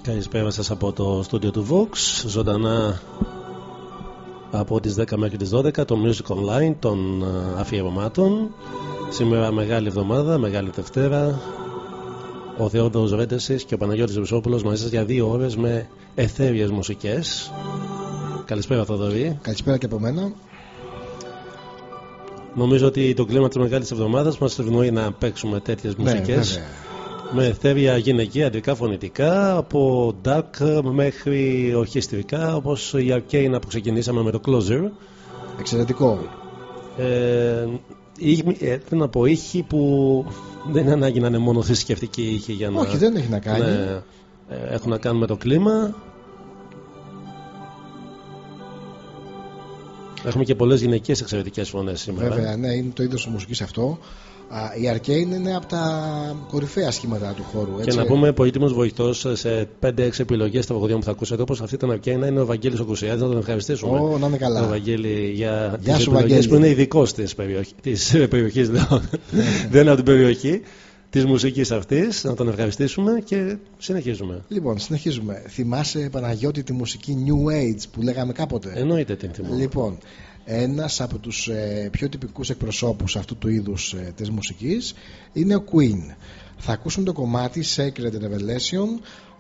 Καλησπέρα σας από το στούντιο του Vox Ζωντανά από τις 10 μέχρι τις 12 το Music Online των ε, αφιερωμάτων. Σήμερα μεγάλη εβδομάδα, μεγάλη Δευτέρα. Ο Θεόδωρος Ρέντεσης και ο Παναγιώτης Βουσόπουλος μαζί σας για δύο ώρες με εθέριες μουσικές. Καλησπέρα Θοδωρή Καλησπέρα και από μένα. Νομίζω ότι το κλίμα της μεγάλης εβδομάδας μας ευνοεί να παίξουμε τέτοιες Ναι, μουσικές. βέβαια. Με εθέρια γυναικεία, αντρικά φωνητικά από dark μέχρι ορχιστρικά όπως η Arcane που ξεκινήσαμε με το Closer Εξαιρετικό. ε, ήχη- ε, θέλω να πω ήχοι που δεν είναι ανάγκη να είναι μόνο θρησκευτικοί ήχοι για να, Όχι, δεν έχει να κάνει. Ναι, ε, έχουν να κάνουν με το κλίμα Έχουμε και πολλές γυναικείες εξαιρετικές φωνές σήμερα Βέβαια, ναι, είναι το είδος της μουσικής αυτό. Α, η Arcane είναι από τα κορυφαία σχήματα του χώρου. Και Έτσι. να πούμε πολύτιμος βοηθός σε 5-6 επιλογές τραγωδιών που θα ακούσετε, όπως αυτή την Αρκένα είναι ο Βαγγέλης ο Κουσιάδης, να τον ευχαριστήσουμε. Ω, να είναι καλά. Ο Βαγγέλη για Γεια τις σου, επιλογές Βαγγέλη. που είναι ειδικός της περιοχή. Της περιοχής, λέω. Δεν είναι από την περιοχή της μουσικής αυτής. Να τον ευχαριστήσουμε και συνεχίζουμε. Λοιπόν, συνεχίζουμε. Θυμάσαι, Παναγιώτη, τη μουσική New Age που λέγαμε κάποτε; Εννοείται την θυμώ. Λοιπόν, ένας από τους ε, πιο τυπικούς εκπροσώπους αυτού του είδους ε, της μουσικής είναι ο Queen. Θα ακούσουμε το κομμάτι Sacred Revelation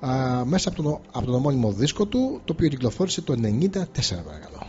α, μέσα από τον, από τον ομώνυμο δίσκο του, το οποίο κυκλοφόρησε το 94 παρακαλώ.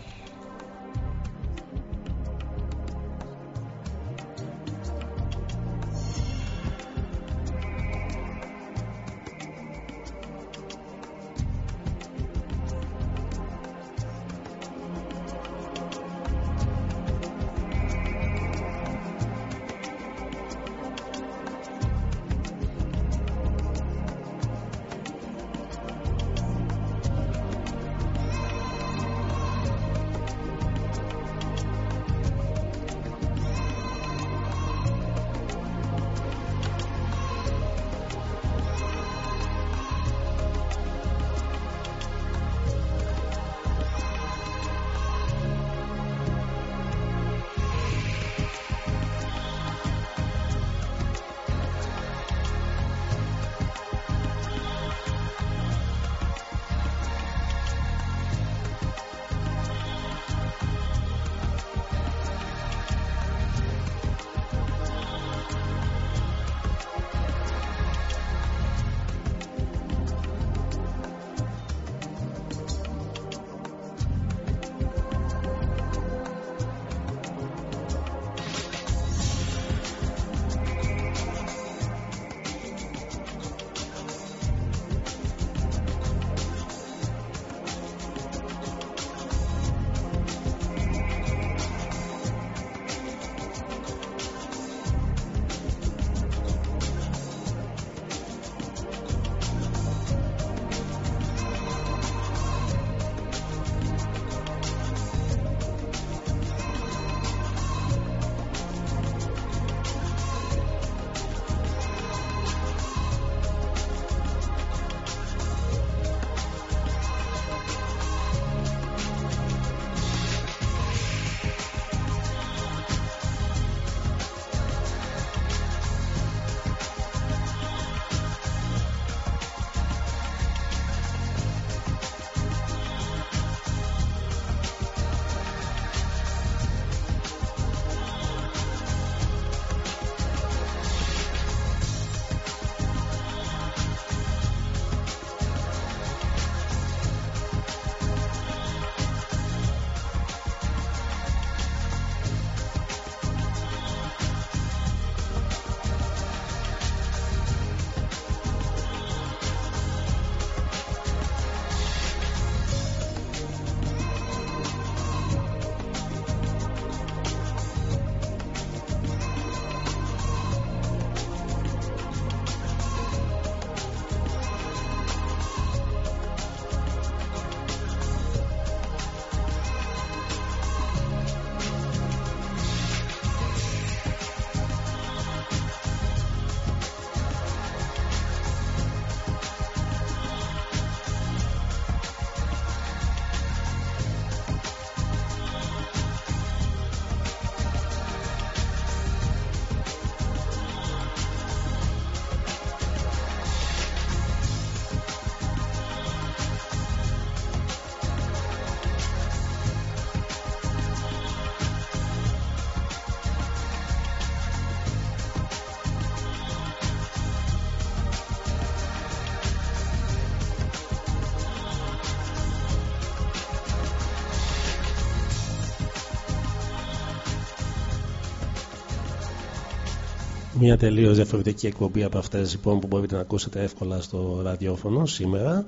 Μια τελείως διαφορετική εκπομπή από αυτές λοιπόν, που μπορείτε να ακούσετε εύκολα στο ραδιόφωνο σήμερα.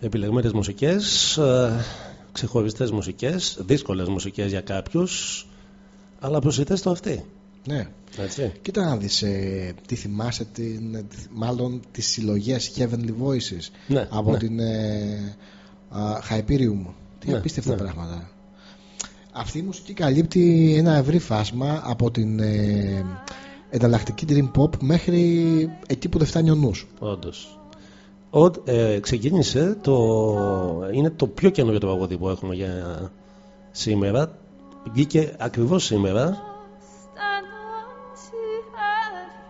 Επιλεγμένες μουσικές, ξεχωριστές μουσικές, δύσκολες μουσικές για κάποιους, αλλά προσιτές στο αυτή. Ναι. Έτσι. Κοίτα να δεις ε, τι θυμάσαι την, μάλλον τις συλλογές Heavenly Voices Ναι, από ναι. την ε, α, Hyperion τι Ναι, απίστευτα ναι. πράγματα αυτή η μουσική καλύπτει ένα ευρύ φάσμα από την ε, εναλλακτική dream pop μέχρι εκεί που δεν φτάνει ο νους Όντως. Ο, ε, ξεκίνησε το. Είναι το πιο καινούριο τραγούδι που έχουμε για σήμερα. Βγήκε ακριβώς σήμερα.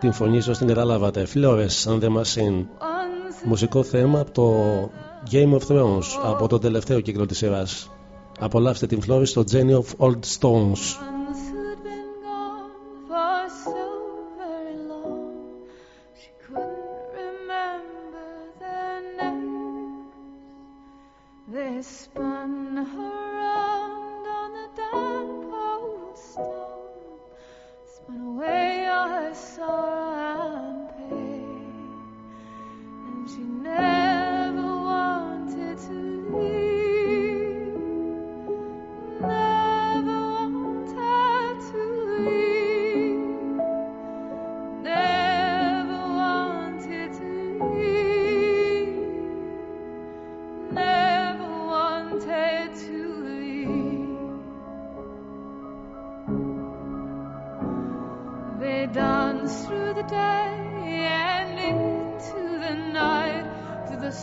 Την φωνή ίσως την κατάλαβατε. Flores and the Machine. Μουσικό θέμα από το Game of Thrones. Από το τελευταίο κύκλο της σειράς. Απολαύστε την Flores στο Jenny of Old Stones. They spun her round on the dark cold stone, spun away your sorrow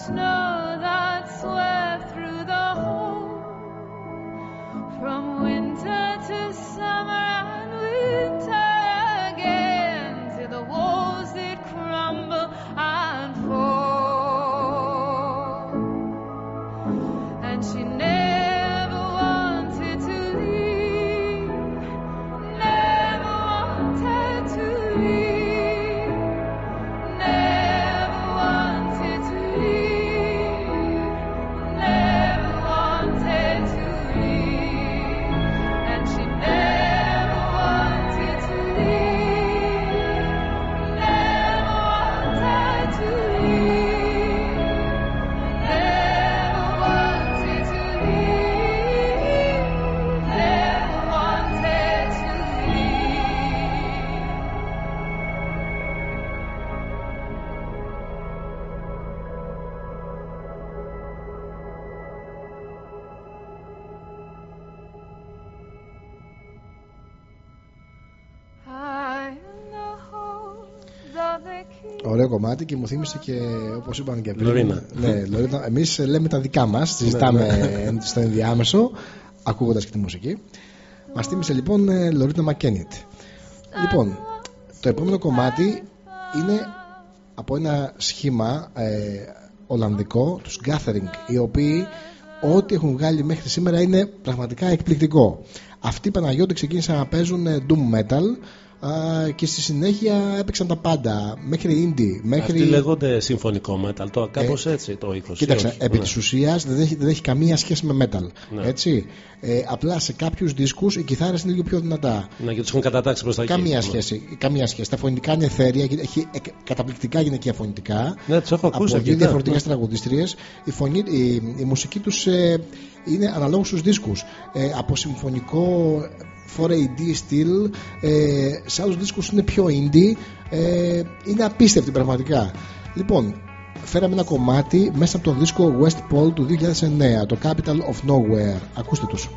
snow Ωραίο κομμάτι και μου θύμισε και όπως είπαν και πριν. Λωρίνα. Ναι, Λωρίνα. Εμείς λέμε τα δικά μας, συζητάμε Ναι, στο ενδιάμεσο, ακούγοντας και τη μουσική. Μας θύμισε λοιπόν ε, Λωρίνα Μακένιτ. Λοιπόν, το επόμενο κομμάτι είναι από ένα σχήμα ε, Ολλανδικό, τους Gathering, οι οποίοι ό,τι έχουν βγάλει μέχρι σήμερα είναι πραγματικά εκπληκτικό. Αυτοί οι Παναγιώτη ξεκίνησαν να παίζουν ε, Doom Metal α, και στη συνέχεια έπαιξαν τα πάντα, μέχρι Indie, μέχρι... Αυτοί λέγονται συμφωνικό metal. Το κάπως έτσι το ύφος. Κοίταξε, όχι, επί ναι. της ουσίας δεν έχει, δεν έχει καμία σχέση με metal. Ναι. Έτσι. Ε, απλά σε κάποιους δίσκους οι κιθάρες είναι λίγο πιο δυνατά. Να και τους έχουν κατατάξει προς τα εκεί. Καμία Ναι. σχέση, καμία σχέση. Τα φωνητικά είναι εθέρια, έχει εκ- καταπληκτικά γυναικεία φωνητικά. Ναι, τους έχω ακούσει Από δύο αρκετά, διαφορετικέ ναι. τραγουδίστριες. Η, φωνή, η, η μουσική τους ε, είναι αναλόγως στους δίσκους. Ε, από συμφωνικό 4AD στυλ, ε, σε άλλους δίσκους είναι πιο indie. Ε, είναι απίστευτη πραγματικά. Λοιπόν, φέραμε ένα κομμάτι μέσα από το δίσκο West Pole του 2009, το Capital of Nowhere. Ακούστε τους.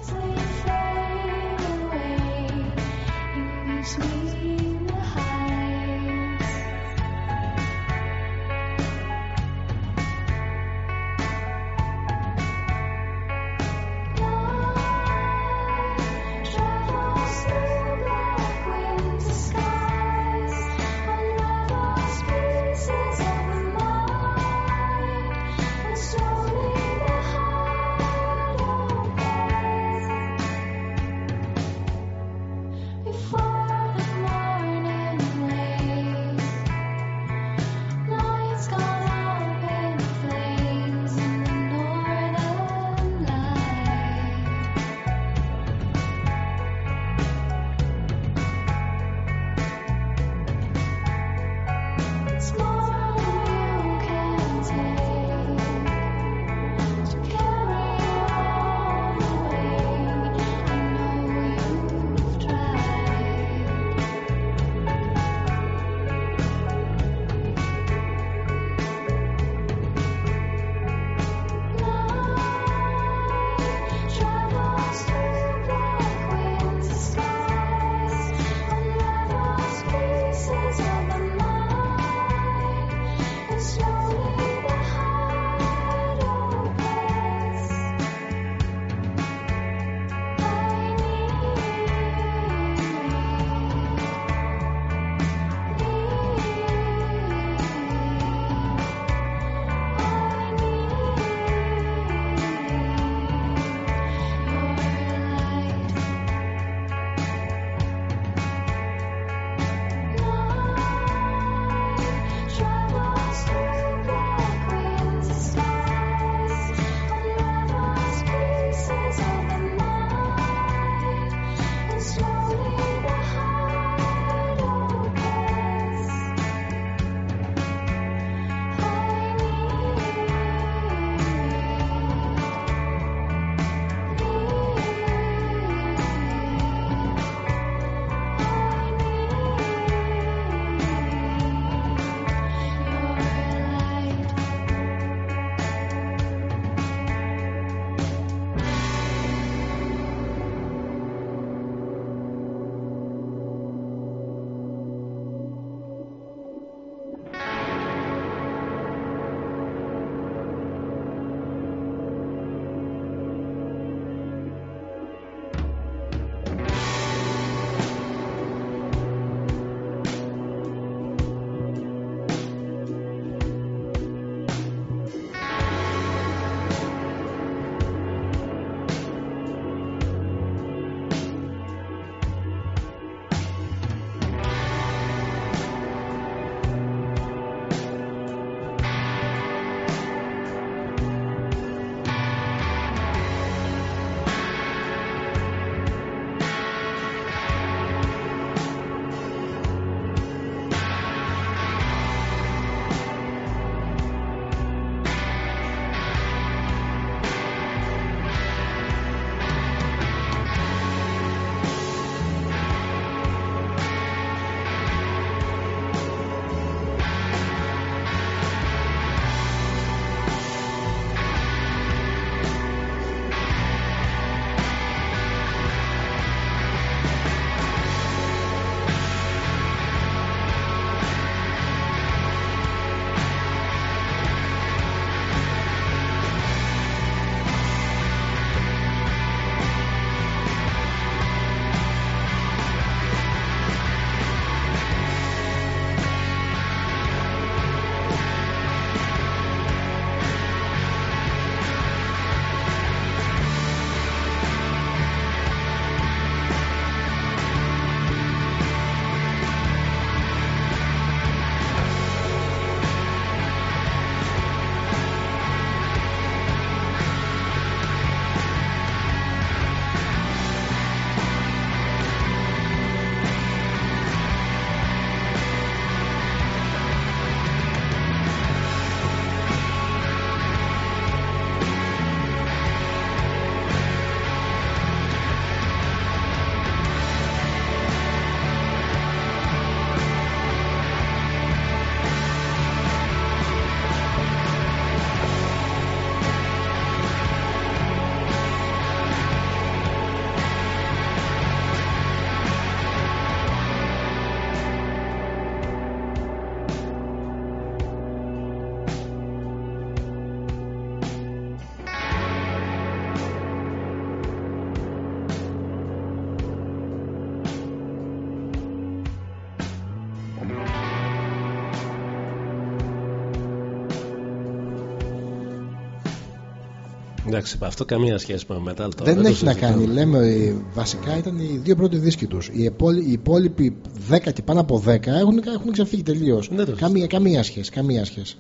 Εντάξει, αυτό καμία σχέση με metal τώρα. Δεν το έχει να συζητάμε. κάνει. Λέμε ε, βασικά ήταν οι δύο πρώτοι δίσκοι τους. Οι, επόλοι- οι υπόλοιποι 10 και πάνω από 10 έχουν, έχουν ξεφύγει τελείως. Καμία, καμία σχέση. Καμία σχέση.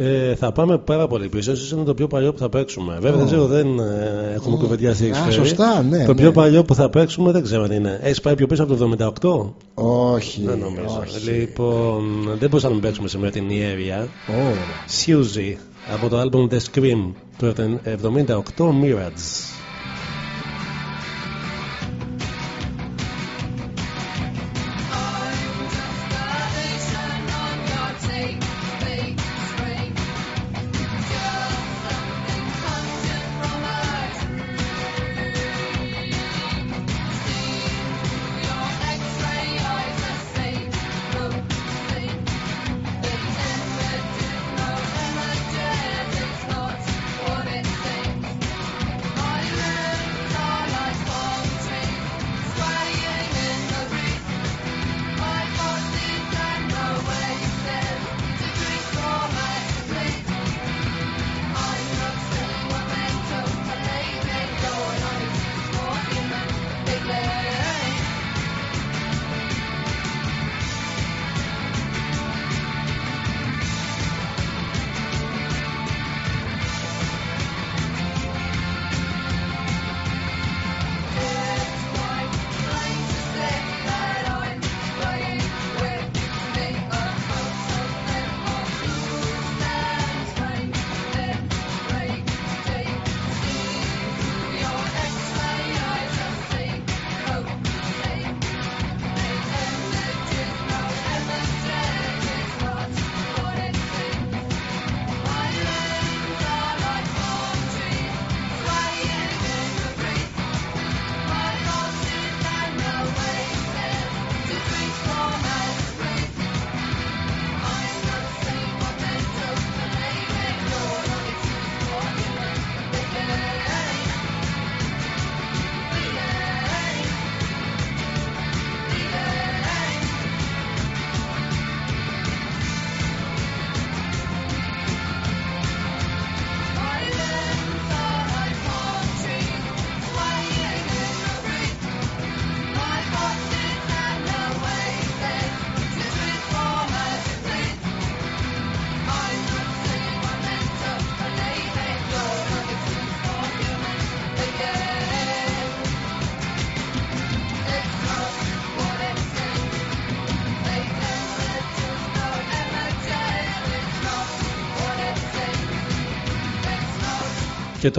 Ε, θα πάμε πάρα πολύ πίσω. Ίσως είναι το πιο παλιό που θα παίξουμε. Βέβαια Ω. δεν ξέρω, δεν ε, έχουμε Ω. κουβεντιάσει. έχεις Α, φέρει. σωστά, ναι, Το ναι. πιο παλιό που θα παίξουμε δεν ξέρω αν είναι. Έχει πάει πιο πίσω από το 78. Όχι. Δεν νομίζω. όχι. Λοιπόν, δεν μπορούσαμε να παίξουμε σήμερα την Ιέρια. Ω. Suzy από το album The Scream του 78 Mirage.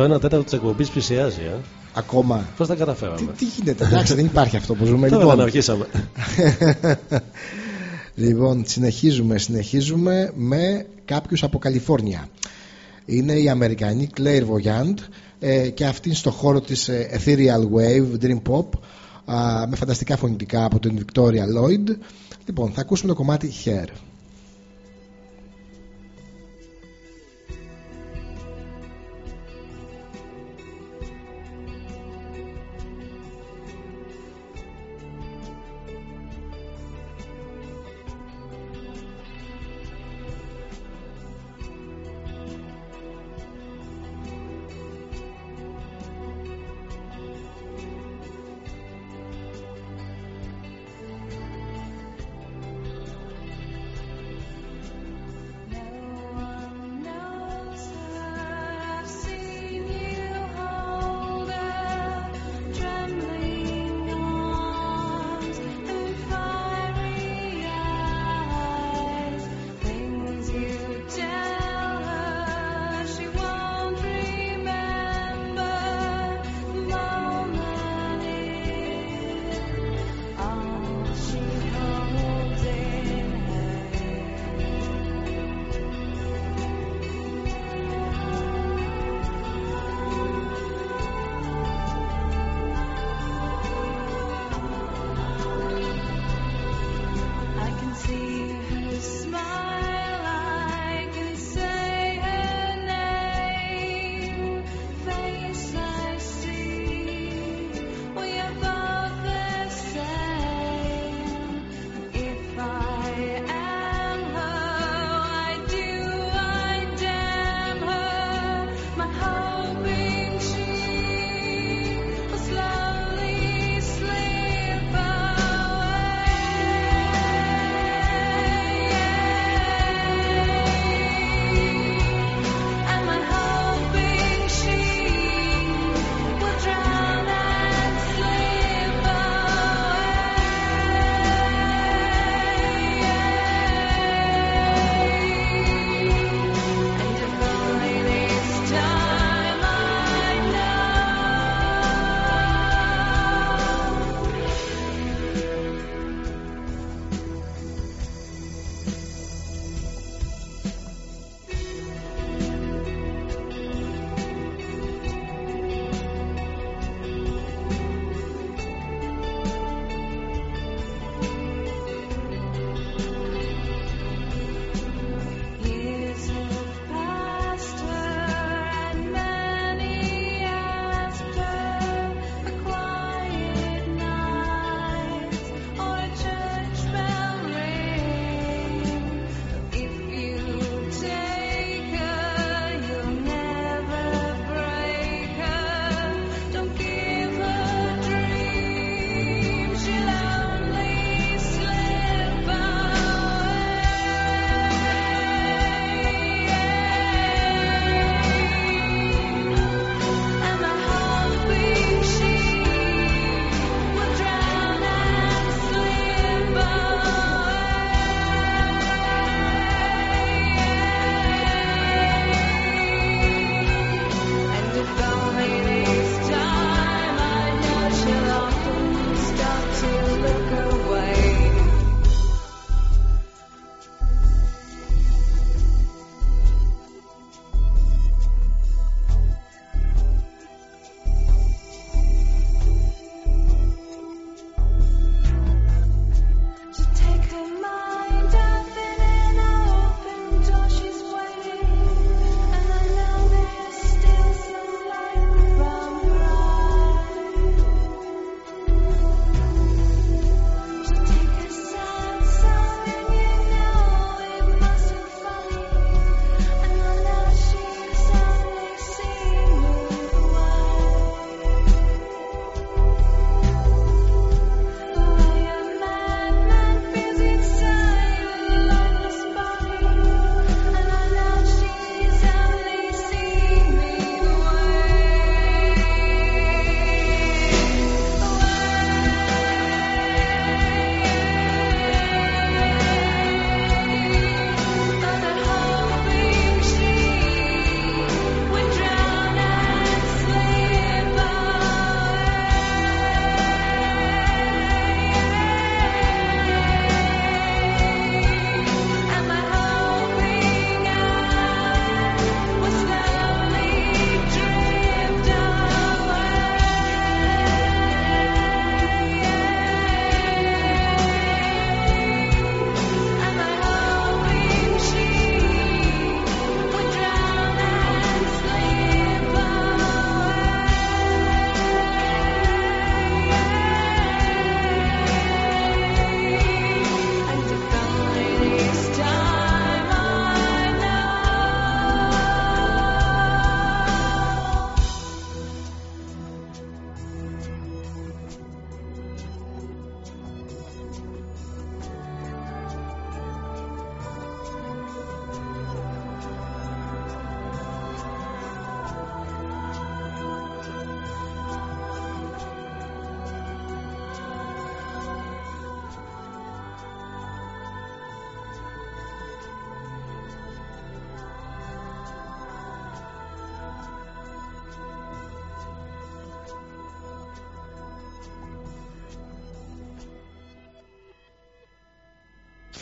Το 1 τέταρτο της εκπομπής πλησιάζει. Ε. Ακόμα. Πώς τα καταφέραμε; Τι γίνεται, εντάξει, δεν υπάρχει αυτό που ζούμε. Τώρα λοιπόν. δεν αρχίσαμε. λοιπόν, συνεχίζουμε, συνεχίζουμε με κάποιους από Καλιφόρνια. Είναι η Αμερικανή Claire Voyant ε, και αυτή είναι στο χώρο της ε, Ethereal Wave, Dream Pop α, με φανταστικά φωνητικά από την Victoria Lloyd. Λοιπόν, θα ακούσουμε το κομμάτι Hair. Hair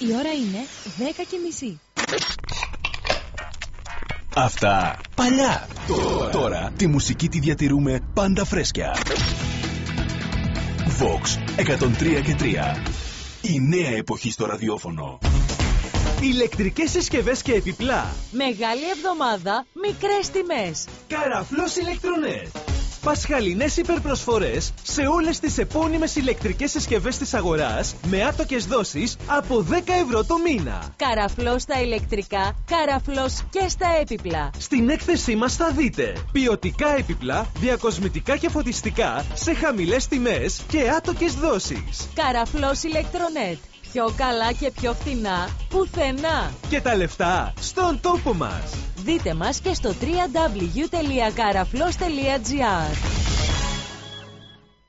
Η ώρα είναι 10 και μισή. Αυτά παλιά. Τώρα, τώρα τη μουσική τη διατηρούμε πάντα φρέσκια. Vox 103 και 3. Η νέα εποχή στο ραδιόφωνο. Ηλεκτρικές συσκευές και επιπλά. Μεγάλη εβδομάδα, μικρές τιμές. Καραφλός ηλεκτρονέτ. Πασχαλινές υπερπροσφορές σε όλες τις επώνυμες ηλεκτρικές συσκευές της αγοράς με άτοκες δόσεις από 10 ευρώ το μήνα. Καραφλός στα ηλεκτρικά, καραφλός και στα έπιπλα. Στην έκθεσή μας θα δείτε ποιοτικά έπιπλα, διακοσμητικά και φωτιστικά σε χαμηλές τιμές και άτοκες δόσεις. Καραφλός ηλεκτρονέτ. Πιο καλά και πιο φθηνά, πουθενά. Και τα λεφτά στον τόπο μας. Δείτε μας και στο www.karaflos.gr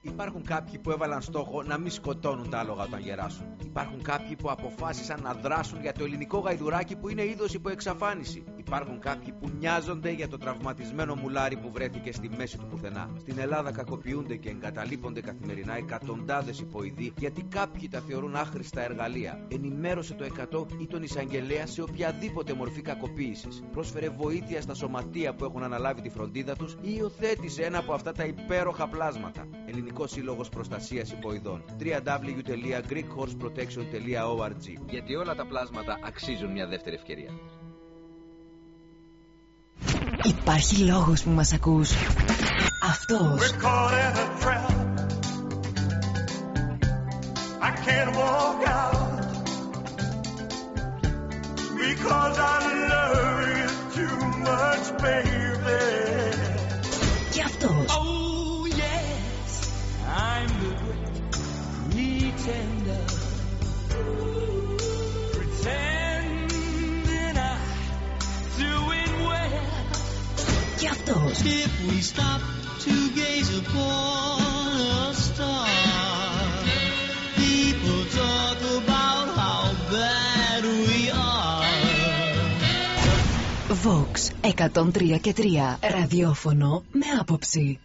Υπάρχουν κάποιοι που έβαλαν στόχο να μην σκοτώνουν τα άλογα όταν γεράσουν. Υπάρχουν κάποιοι που αποφάσισαν να δράσουν για το ελληνικό γαϊδουράκι που είναι είδο υπό εξαφάνιση. Υπάρχουν κάποιοι που νοιάζονται για το τραυματισμένο μουλάρι που βρέθηκε στη μέση του πουθενά. Στην Ελλάδα κακοποιούνται και εγκαταλείπονται καθημερινά εκατοντάδες υποειδή γιατί κάποιοι τα θεωρούν άχρηστα εργαλεία. Ενημέρωσε το 100 ή τον εισαγγελέα σε οποιαδήποτε μορφή κακοποίησης. Πρόσφερε βοήθεια στα σωματεία που έχουν αναλάβει τη φροντίδα τους ή υιοθέτησε ένα από αυτά τα υπέροχα πλάσματα. Ελληνικό Σύλλογος Προστασίας Υποειδών. www.greekhorseprotection.org Γιατί όλα τα πλάσματα αξίζουν μια δεύτερη ευκαιρία. Υπάρχει λόγος που μας ακούς. Αυτός. We're caught in a trap. I can't walk out because I αυτός. If we stop to gaze upon a star, people talk about how bad we are. Vox 103 και 3 ραδιόφωνο με άποψη.